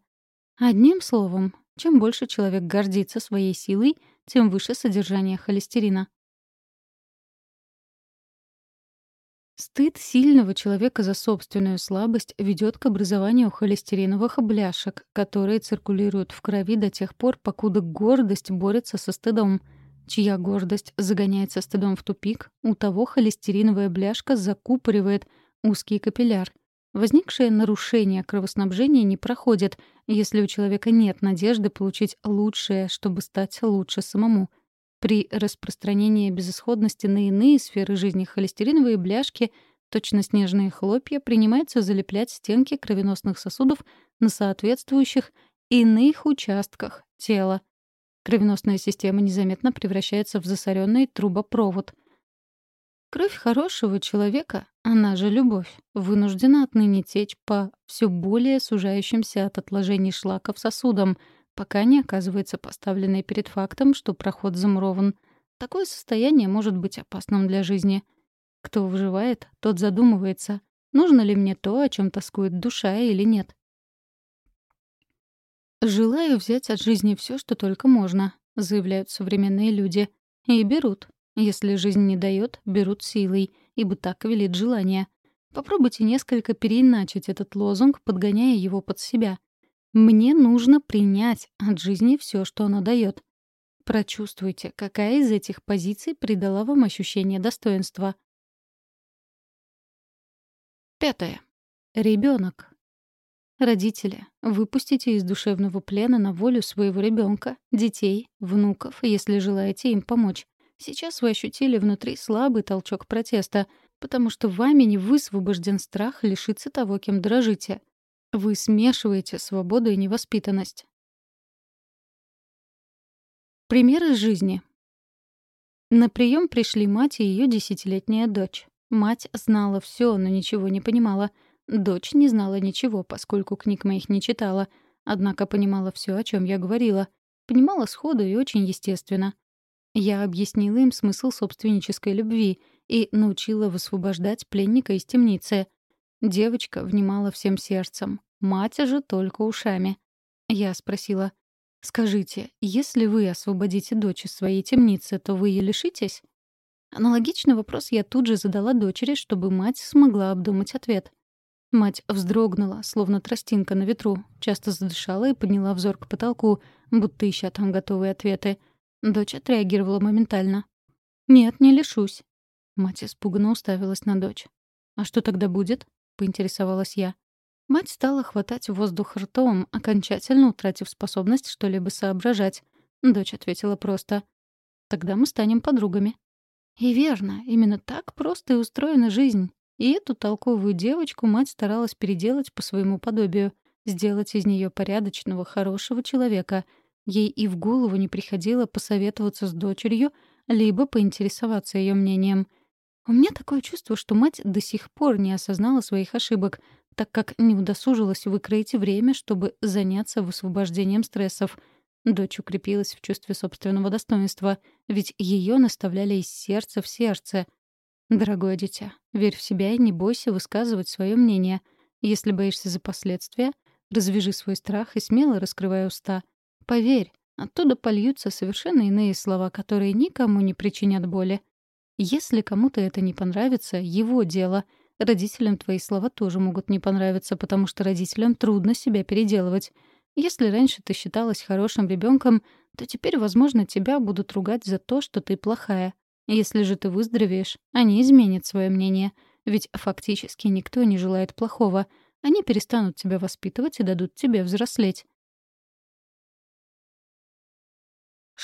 Speaker 1: Одним словом, чем больше человек гордится своей силой, тем выше содержание холестерина. Стыд сильного человека за собственную слабость ведет к образованию холестериновых бляшек, которые циркулируют в крови до тех пор, покуда гордость борется со стыдом. Чья гордость загоняется стыдом в тупик, у того холестериновая бляшка закупоривает узкий капилляр. Возникшее нарушение кровоснабжения не проходит, если у человека нет надежды получить лучшее, чтобы стать лучше самому — при распространении безысходности на иные сферы жизни холестериновые бляшки, точно снежные хлопья, принимаются залеплять стенки кровеносных сосудов на соответствующих иных участках тела. Кровеносная система незаметно превращается в засоренный трубопровод. Кровь хорошего человека, она же любовь, вынуждена отныне течь по все более сужающимся от отложений шлаков сосудам — пока не оказывается поставленной перед фактом, что проход замурован. Такое состояние может быть опасным для жизни. Кто выживает, тот задумывается, нужно ли мне то, о чем тоскует душа или нет. «Желаю взять от жизни все, что только можно», — заявляют современные люди. И берут. Если жизнь не дает, берут силой, ибо так велит желание. Попробуйте несколько переиначить этот лозунг, подгоняя его под себя. Мне нужно принять от жизни все, что она дает. Прочувствуйте, какая из этих позиций придала вам ощущение достоинства. Пятое. Ребенок. Родители, выпустите из душевного плена на волю своего ребенка, детей, внуков, если желаете им помочь. Сейчас вы ощутили внутри слабый толчок протеста, потому что вами не высвобожден страх лишиться того, кем дрожите — вы смешиваете свободу и невоспитанность. Пример из жизни. На прием пришли мать и ее десятилетняя дочь. Мать знала все, но ничего не понимала. Дочь не знала ничего, поскольку книг моих не читала. Однако понимала все, о чем я говорила. Понимала сходу и очень естественно. Я объяснила им смысл собственнической любви и научила высвобождать пленника из темницы. Девочка внимала всем сердцем, мать же только ушами. Я спросила, «Скажите, если вы освободите дочь из своей темницы, то вы ее лишитесь?» Аналогичный вопрос я тут же задала дочери, чтобы мать смогла обдумать ответ. Мать вздрогнула, словно тростинка на ветру, часто задышала и подняла взор к потолку, будто ища там готовые ответы. Дочь отреагировала моментально. «Нет, не лишусь». Мать испуганно уставилась на дочь. «А что тогда будет?» — поинтересовалась я. Мать стала хватать воздух ртом, окончательно утратив способность что-либо соображать. Дочь ответила просто. «Тогда мы станем подругами». И верно, именно так просто и устроена жизнь. И эту толковую девочку мать старалась переделать по своему подобию, сделать из нее порядочного, хорошего человека. Ей и в голову не приходило посоветоваться с дочерью, либо поинтересоваться ее мнением — у меня такое чувство, что мать до сих пор не осознала своих ошибок, так как не удосужилась выкроить время, чтобы заняться высвобождением стрессов. Дочь укрепилась в чувстве собственного достоинства, ведь ее наставляли из сердца в сердце. Дорогое дитя, верь в себя и не бойся высказывать свое мнение. Если боишься за последствия, развяжи свой страх и смело раскрывай уста. Поверь, оттуда польются совершенно иные слова, которые никому не причинят боли. Если кому-то это не понравится, его дело. Родителям твои слова тоже могут не понравиться, потому что родителям трудно себя переделывать. Если раньше ты считалась хорошим ребенком, то теперь, возможно, тебя будут ругать за то, что ты плохая. Если же ты выздоровеешь, они изменят свое мнение. Ведь фактически никто не желает плохого. Они перестанут тебя воспитывать и дадут тебе взрослеть.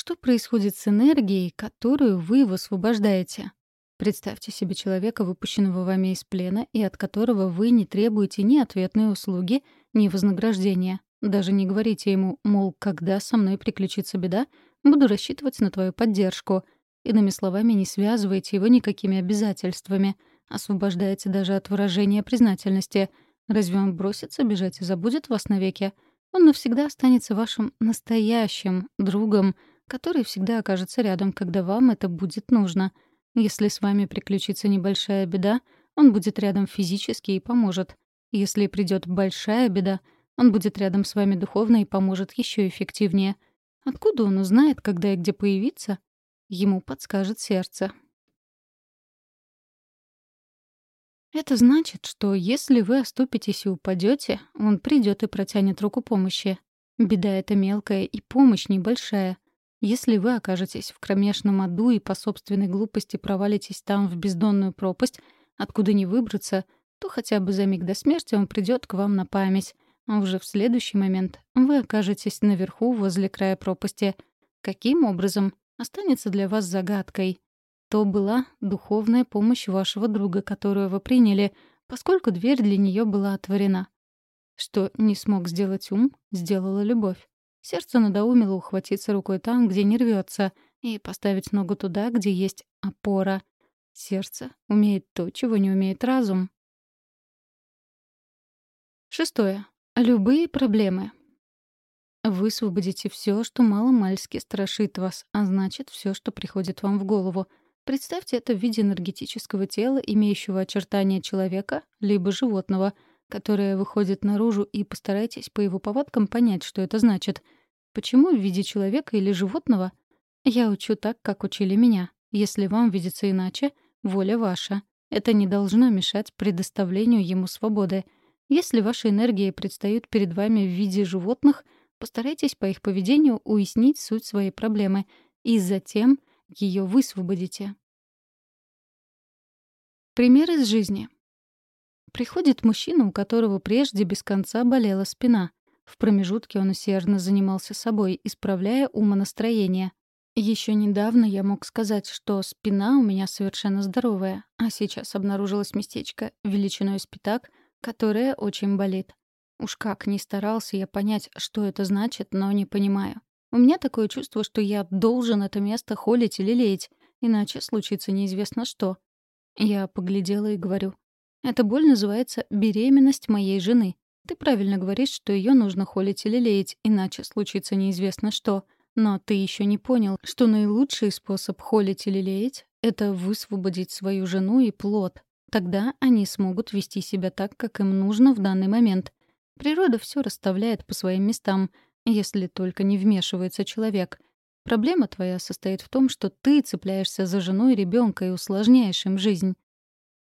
Speaker 1: Что происходит с энергией, которую вы высвобождаете? Представьте себе человека, выпущенного вами из плена, и от которого вы не требуете ни ответной услуги, ни вознаграждения. Даже не говорите ему, мол, когда со мной приключится беда, буду рассчитывать на твою поддержку. Иными словами, не связывайте его никакими обязательствами. Освобождаете даже от выражения признательности. Разве он бросится бежать и забудет вас навеки? Он навсегда останется вашим настоящим другом, который всегда окажется рядом, когда вам это будет нужно — если с вами приключится небольшая беда, он будет рядом физически и поможет. Если придет большая беда, он будет рядом с вами духовно и поможет еще эффективнее. Откуда он узнает, когда и где появиться? Ему подскажет сердце. Это значит, что если вы оступитесь и упадете, он придет и протянет руку помощи. Беда — это мелкая, и помощь небольшая — если вы окажетесь в кромешном аду и по собственной глупости провалитесь там в бездонную пропасть, откуда не выбраться, то хотя бы за миг до смерти он придет к вам на память, а уже в следующий момент вы окажетесь наверху возле края пропасти. Каким образом? Останется для вас загадкой. То была духовная помощь вашего друга, которую вы приняли, поскольку дверь для нее была отворена. Что не смог сделать ум, сделала любовь. Сердце надоумило ухватиться рукой там, где не рвется, и поставить ногу туда, где есть опора. Сердце умеет то, чего не умеет разум. Шестое. Любые проблемы. Высвободите все, что мало-мальски страшит вас, а значит, все, что приходит вам в голову. Представьте это в виде энергетического тела, имеющего очертания человека либо животного — которое выходит наружу, и постарайтесь по его повадкам понять, что это значит. Почему в виде человека или животного? Я учу так, как учили меня. Если вам видится иначе, воля ваша. Это не должно мешать предоставлению ему свободы. Если ваши энергии предстают перед вами в виде животных, постарайтесь по их поведению уяснить суть своей проблемы и затем ее высвободите. Пример из жизни. Приходит мужчина, у которого прежде без конца болела спина. В промежутке он усердно занимался собой, исправляя умонастроение. Еще недавно я мог сказать, что спина у меня совершенно здоровая, а сейчас обнаружилось местечко величиной с пятак, которое очень болит. Уж как ни старался я понять, что это значит, но не понимаю. У меня такое чувство, что я должен это место холить или леять, иначе случится неизвестно что. Я поглядела и говорю, эта боль называется «беременность моей жены». Ты правильно говоришь, что ее нужно холить или леять, иначе случится неизвестно что. Но ты еще не понял, что наилучший способ холить или леять — это высвободить свою жену и плод. Тогда они смогут вести себя так, как им нужно в данный момент. Природа все расставляет по своим местам, если только не вмешивается человек. Проблема твоя состоит в том, что ты цепляешься за жену и ребенка и усложняешь им жизнь.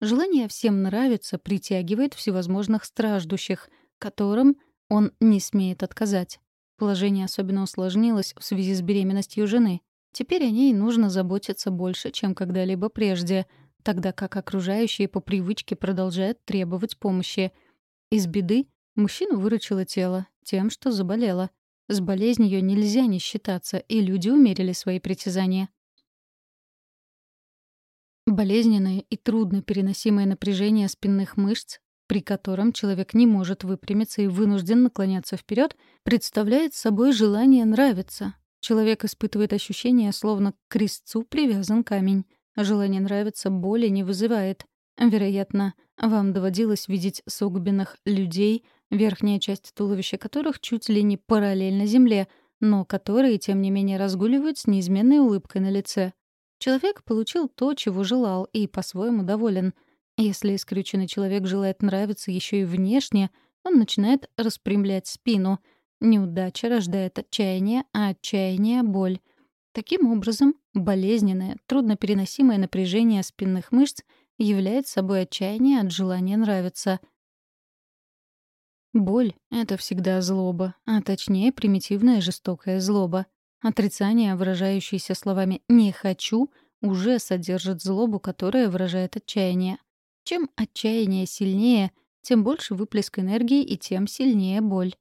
Speaker 1: Желание всем нравиться притягивает всевозможных страждущих, которым он не смеет отказать. Положение особенно усложнилось в связи с беременностью жены. Теперь о ней нужно заботиться больше, чем когда-либо прежде, тогда как окружающие по привычке продолжают требовать помощи. Из беды мужчину выручило тело тем, что заболело. С болезнью нельзя не считаться, и люди умерили свои притязания. Болезненное и трудно переносимое напряжение спинных мышц, при котором человек не может выпрямиться и вынужден наклоняться вперед, представляет собой желание нравиться. Человек испытывает ощущение, словно к крестцу привязан камень. Желание нравиться боли не вызывает. Вероятно, вам доводилось видеть сугубенных людей, верхняя часть туловища которых чуть ли не параллельно земле, но которые, тем не менее, разгуливают с неизменной улыбкой на лице. Человек получил то, чего желал, и по-своему доволен. Если исключенный человек желает нравиться еще и внешне, он начинает распрямлять спину. Неудача рождает отчаяние, а отчаяние — боль. Таким образом, болезненное, труднопереносимое напряжение спинных мышц является собой отчаяние от желания нравиться. Боль — это всегда злоба, а точнее примитивная жестокая злоба. Отрицание, выражающееся словами «не хочу», уже содержит злобу, которая выражает отчаяние. Чем отчаяние сильнее, тем больше выплеск энергии и тем сильнее боль.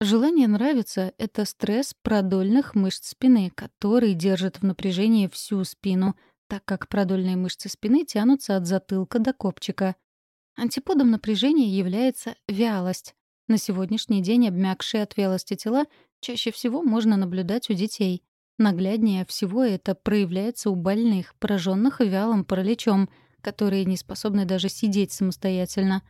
Speaker 1: Желание нравится — это стресс продольных мышц спины, который держит в напряжении всю спину, так как продольные мышцы спины тянутся от затылка до копчика. Антиподом напряжения является вялость. На сегодняшний день обмякшие от вялости тела чаще всего можно наблюдать у детей. Нагляднее всего это проявляется у больных, пораженных вялым параличом, которые не способны даже сидеть самостоятельно.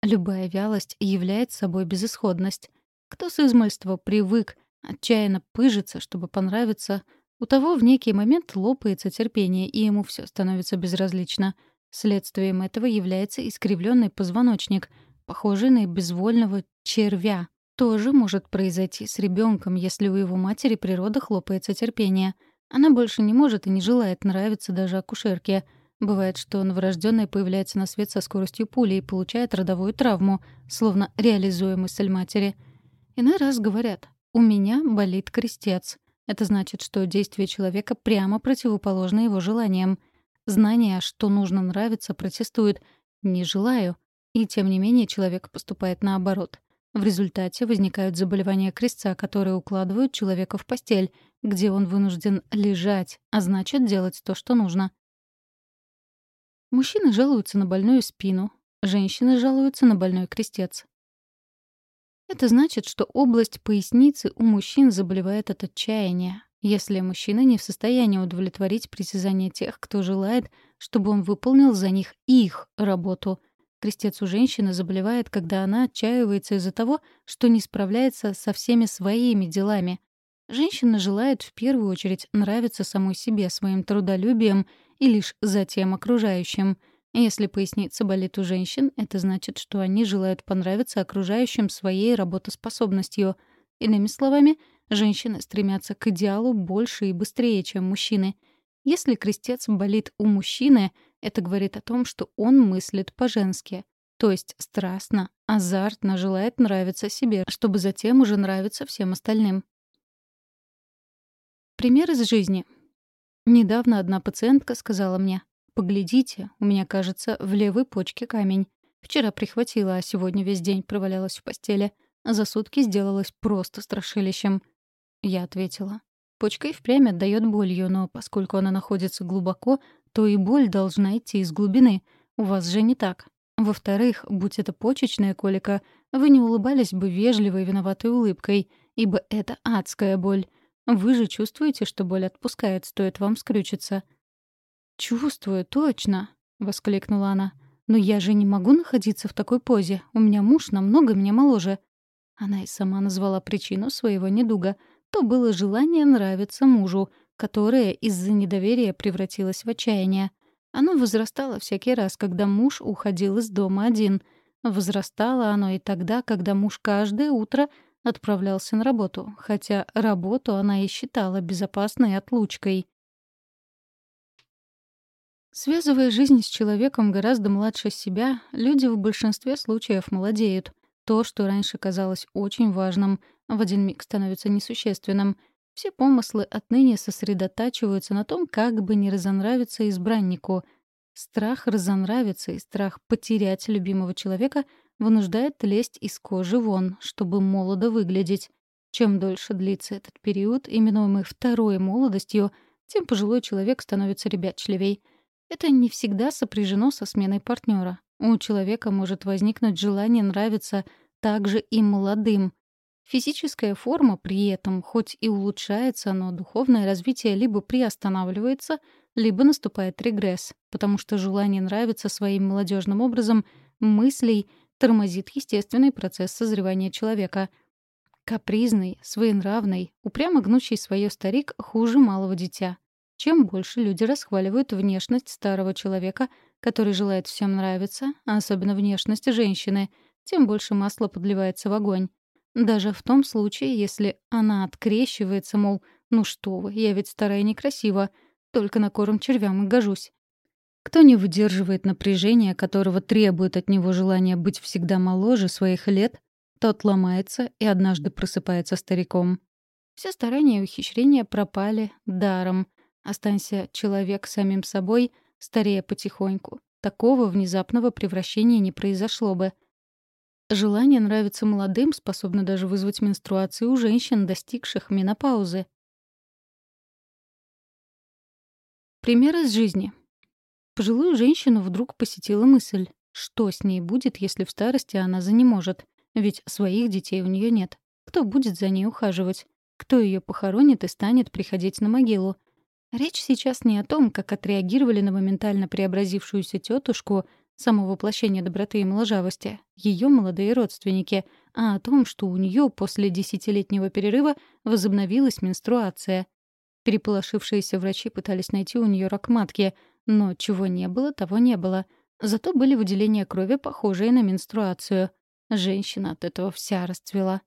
Speaker 1: Любая вялость является собой безысходность. Кто с измольства привык отчаянно пыжиться, чтобы понравиться, у того в некий момент лопается терпение, и ему все становится безразлично. Следствием этого является искривленный позвоночник, похожий на безвольного червя. Тоже может произойти с ребенком, если у его матери природа хлопается терпение. Она больше не может и не желает нравиться даже акушерке. Бывает, что новорожденный появляется на свет со скоростью пули и получает родовую травму, словно реализуя мысль матери — Иной раз говорят «у меня болит крестец». Это значит, что действие человека прямо противоположно его желаниям. Знание, что нужно нравиться, протестует «не желаю». И тем не менее человек поступает наоборот. В результате возникают заболевания крестца, которые укладывают человека в постель, где он вынужден лежать, а значит делать то, что нужно. Мужчины жалуются на больную спину, женщины жалуются на больной крестец. Это значит, что область поясницы у мужчин заболевает от отчаяния. Если мужчина не в состоянии удовлетворить притязания тех, кто желает, чтобы он выполнил за них их работу. Крестец у женщины заболевает, когда она отчаивается из-за того, что не справляется со всеми своими делами. Женщина желает в первую очередь нравиться самой себе, своим трудолюбием и лишь затем окружающим — если поясница болит у женщин, это значит, что они желают понравиться окружающим своей работоспособностью. Иными словами, женщины стремятся к идеалу больше и быстрее, чем мужчины. Если крестец болит у мужчины, это говорит о том, что он мыслит по-женски. То есть страстно, азартно желает нравиться себе, чтобы затем уже нравиться всем остальным. Пример из жизни. Недавно одна пациентка сказала мне, Поглядите, у меня, кажется, в левой почке камень. Вчера прихватила, а сегодня весь день провалялась в постели. За сутки сделалась просто страшилищем. Я ответила. Почка и впрямь отдает болью, но поскольку она находится глубоко, то и боль должна идти из глубины. У вас же не так. Во-вторых, будь это почечная колика, вы не улыбались бы вежливой виноватой улыбкой, ибо это адская боль. Вы же чувствуете, что боль отпускает, стоит вам скрючиться. «Чувствую, точно!» — воскликнула она. «Но я же не могу находиться в такой позе. У меня муж намного меня моложе». Она и сама назвала причину своего недуга. То было желание нравиться мужу, которое из-за недоверия превратилось в отчаяние. Оно возрастало всякий раз, когда муж уходил из дома один. Возрастало оно и тогда, когда муж каждое утро отправлялся на работу, хотя работу она и считала безопасной отлучкой. Связывая жизнь с человеком гораздо младше себя, люди в большинстве случаев молодеют. То, что раньше казалось очень важным, в один миг становится несущественным. Все помыслы отныне сосредотачиваются на том, как бы не разонравиться избраннику. Страх разонравиться и страх потерять любимого человека вынуждает лезть из кожи вон, чтобы молодо выглядеть. Чем дольше длится этот период, именуемый второй молодостью, тем пожилой человек становится ребячливей — это не всегда сопряжено со сменой партнера. У человека может возникнуть желание нравиться также и молодым. Физическая форма при этом хоть и улучшается, но духовное развитие либо приостанавливается, либо наступает регресс, потому что желание нравиться своим молодежным образом мыслей тормозит естественный процесс созревания человека. Капризный, своенравный, упрямо гнущий свое старик хуже малого дитя. Чем больше люди расхваливают внешность старого человека, который желает всем нравиться, а особенно внешность женщины, тем больше масла подливается в огонь. Даже в том случае, если она открещивается, мол, «Ну что вы, я ведь старая и некрасива, только на корм червям и гожусь». Кто не выдерживает напряжения, которого требует от него желание быть всегда моложе своих лет, тот ломается и однажды просыпается стариком. Все старания и ухищрения пропали даром. Останься человек самим собой, старея потихоньку. Такого внезапного превращения не произошло бы. Желание нравиться молодым способно даже вызвать менструации у женщин, достигших менопаузы. Пример из жизни. Пожилую женщину вдруг посетила мысль, что с ней будет, если в старости она занеможет, ведь своих детей у нее нет. Кто будет за ней ухаживать? Кто ее похоронит и станет приходить на могилу? Речь сейчас не о том, как отреагировали на моментально преобразившуюся тетушку само воплощение доброты и моложавости, ее молодые родственники, а о том, что у нее после десятилетнего перерыва возобновилась менструация. Переполошившиеся врачи пытались найти у нее рак матки, но чего не было, того не было. Зато были выделения крови, похожие на менструацию. Женщина от этого вся расцвела.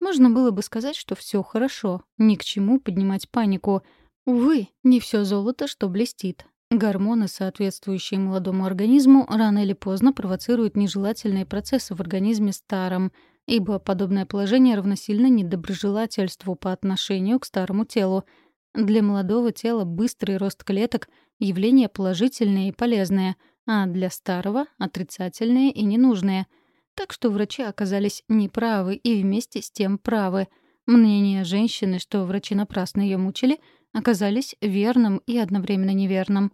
Speaker 1: Можно было бы сказать, что все хорошо, ни к чему поднимать панику. Увы, не все золото, что блестит. Гормоны, соответствующие молодому организму, рано или поздно провоцируют нежелательные процессы в организме старом, ибо подобное положение равносильно недоброжелательству по отношению к старому телу — для молодого тела быстрый рост клеток — явление положительное и полезное, а для старого — отрицательное и ненужное. Так что врачи оказались неправы и вместе с тем правы. Мнение женщины, что врачи напрасно ее мучили, оказались верным и одновременно неверным.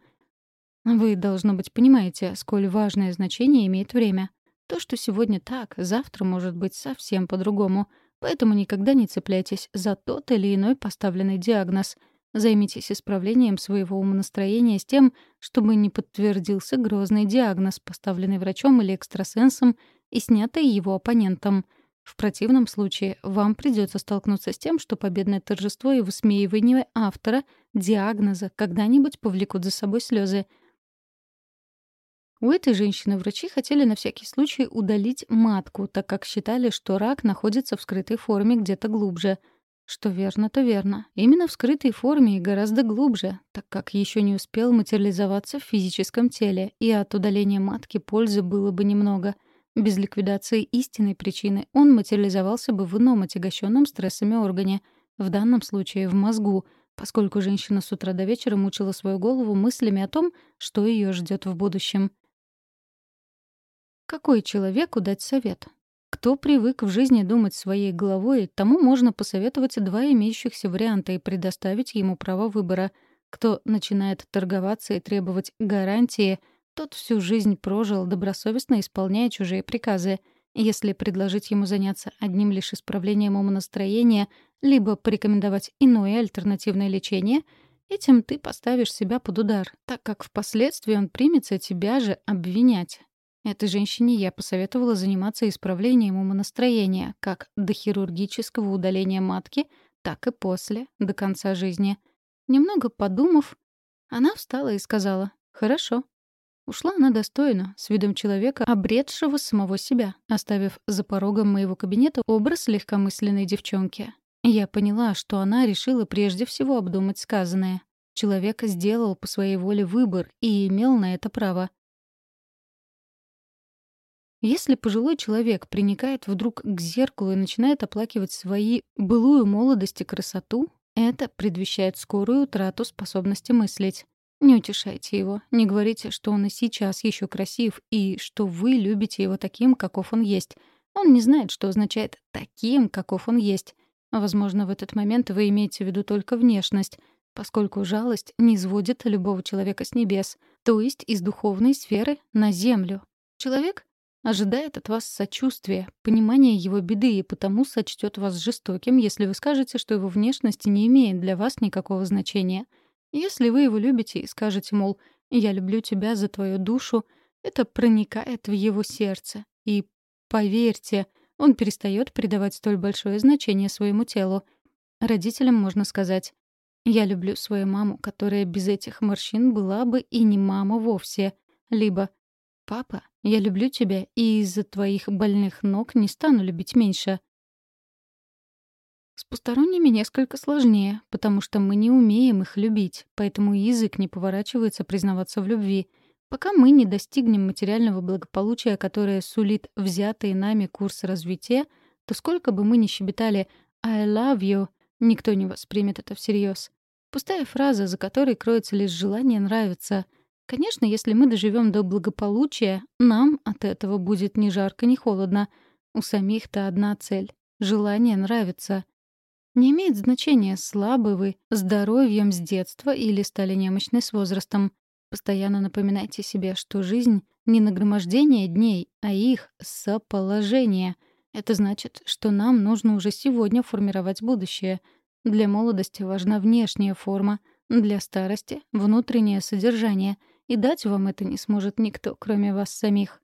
Speaker 1: Вы, должно быть, понимаете, сколь важное значение имеет время. То, что сегодня так, завтра может быть совсем по-другому — Поэтому никогда не цепляйтесь за тот или иной поставленный диагноз. Займитесь исправлением своего умонастроения с тем, чтобы не подтвердился грозный диагноз, поставленный врачом или экстрасенсом и снятый его оппонентом. В противном случае вам придется столкнуться с тем, что победное торжество и высмеивание автора диагноза когда-нибудь повлекут за собой слезы — у этой женщины врачи хотели на всякий случай удалить матку, так как считали, что рак находится в скрытой форме где-то глубже. Что верно, то верно. Именно в скрытой форме и гораздо глубже, так как еще не успел материализоваться в физическом теле, и от удаления матки пользы было бы немного. Без ликвидации истинной причины он материализовался бы в ином отягощенном стрессами органе, в данном случае в мозгу, поскольку женщина с утра до вечера мучила свою голову мыслями о том, что ее ждет в будущем. Какой человеку дать совет? Кто привык в жизни думать своей головой, тому можно посоветовать два имеющихся варианта и предоставить ему право выбора. Кто начинает торговаться и требовать гарантии, тот всю жизнь прожил, добросовестно исполняя чужие приказы. Если предложить ему заняться одним лишь исправлением умонастроения, либо порекомендовать иное альтернативное лечение — Этим ты поставишь себя под удар, так как впоследствии он примется тебя же обвинять. Этой женщине я посоветовала заниматься исправлением умонастроения как до хирургического удаления матки, так и после, до конца жизни. Немного подумав, она встала и сказала «Хорошо». Ушла она достойно, с видом человека, обретшего самого себя, оставив за порогом моего кабинета образ легкомысленной девчонки. Я поняла, что она решила прежде всего обдумать сказанное. Человек сделал по своей воле выбор и имел на это право. Если пожилой человек приникает вдруг к зеркалу и начинает оплакивать свои былую молодость и красоту, это предвещает скорую утрату способности мыслить. Не утешайте его, не говорите, что он и сейчас еще красив, и что вы любите его таким, каков он есть. Он не знает, что означает «таким, каков он есть». Возможно, в этот момент вы имеете в виду только внешность, поскольку жалость не сводит любого человека с небес, то есть из духовной сферы на землю. Человек ожидает от вас сочувствия, понимания его беды и потому сочтет вас жестоким, если вы скажете, что его внешность не имеет для вас никакого значения. Если вы его любите и скажете, мол, «я люблю тебя за твою душу», это проникает в его сердце. И, поверьте, он перестает придавать столь большое значение своему телу. Родителям можно сказать, «Я люблю свою маму, которая без этих морщин была бы и не мама вовсе», либо «Папа, я люблю тебя, и из-за твоих больных ног не стану любить меньше». С посторонними несколько сложнее, потому что мы не умеем их любить, поэтому язык не поворачивается признаваться в любви. Пока мы не достигнем материального благополучия, которое сулит взятый нами курс развития, то сколько бы мы ни щебетали «I love you», никто не воспримет это всерьез. Пустая фраза, за которой кроется лишь желание нравиться. Конечно, если мы доживем до благополучия, нам от этого будет ни жарко, ни холодно. У самих-то одна цель — желание нравиться. Не имеет значения, слабы вы здоровьем с детства или стали немощны с возрастом. Постоянно напоминайте себе, что жизнь — не нагромождение дней, а их соположение. Это значит, что нам нужно уже сегодня формировать будущее. Для молодости важна внешняя форма, для старости — внутреннее содержание, и дать вам это не сможет никто, кроме вас самих.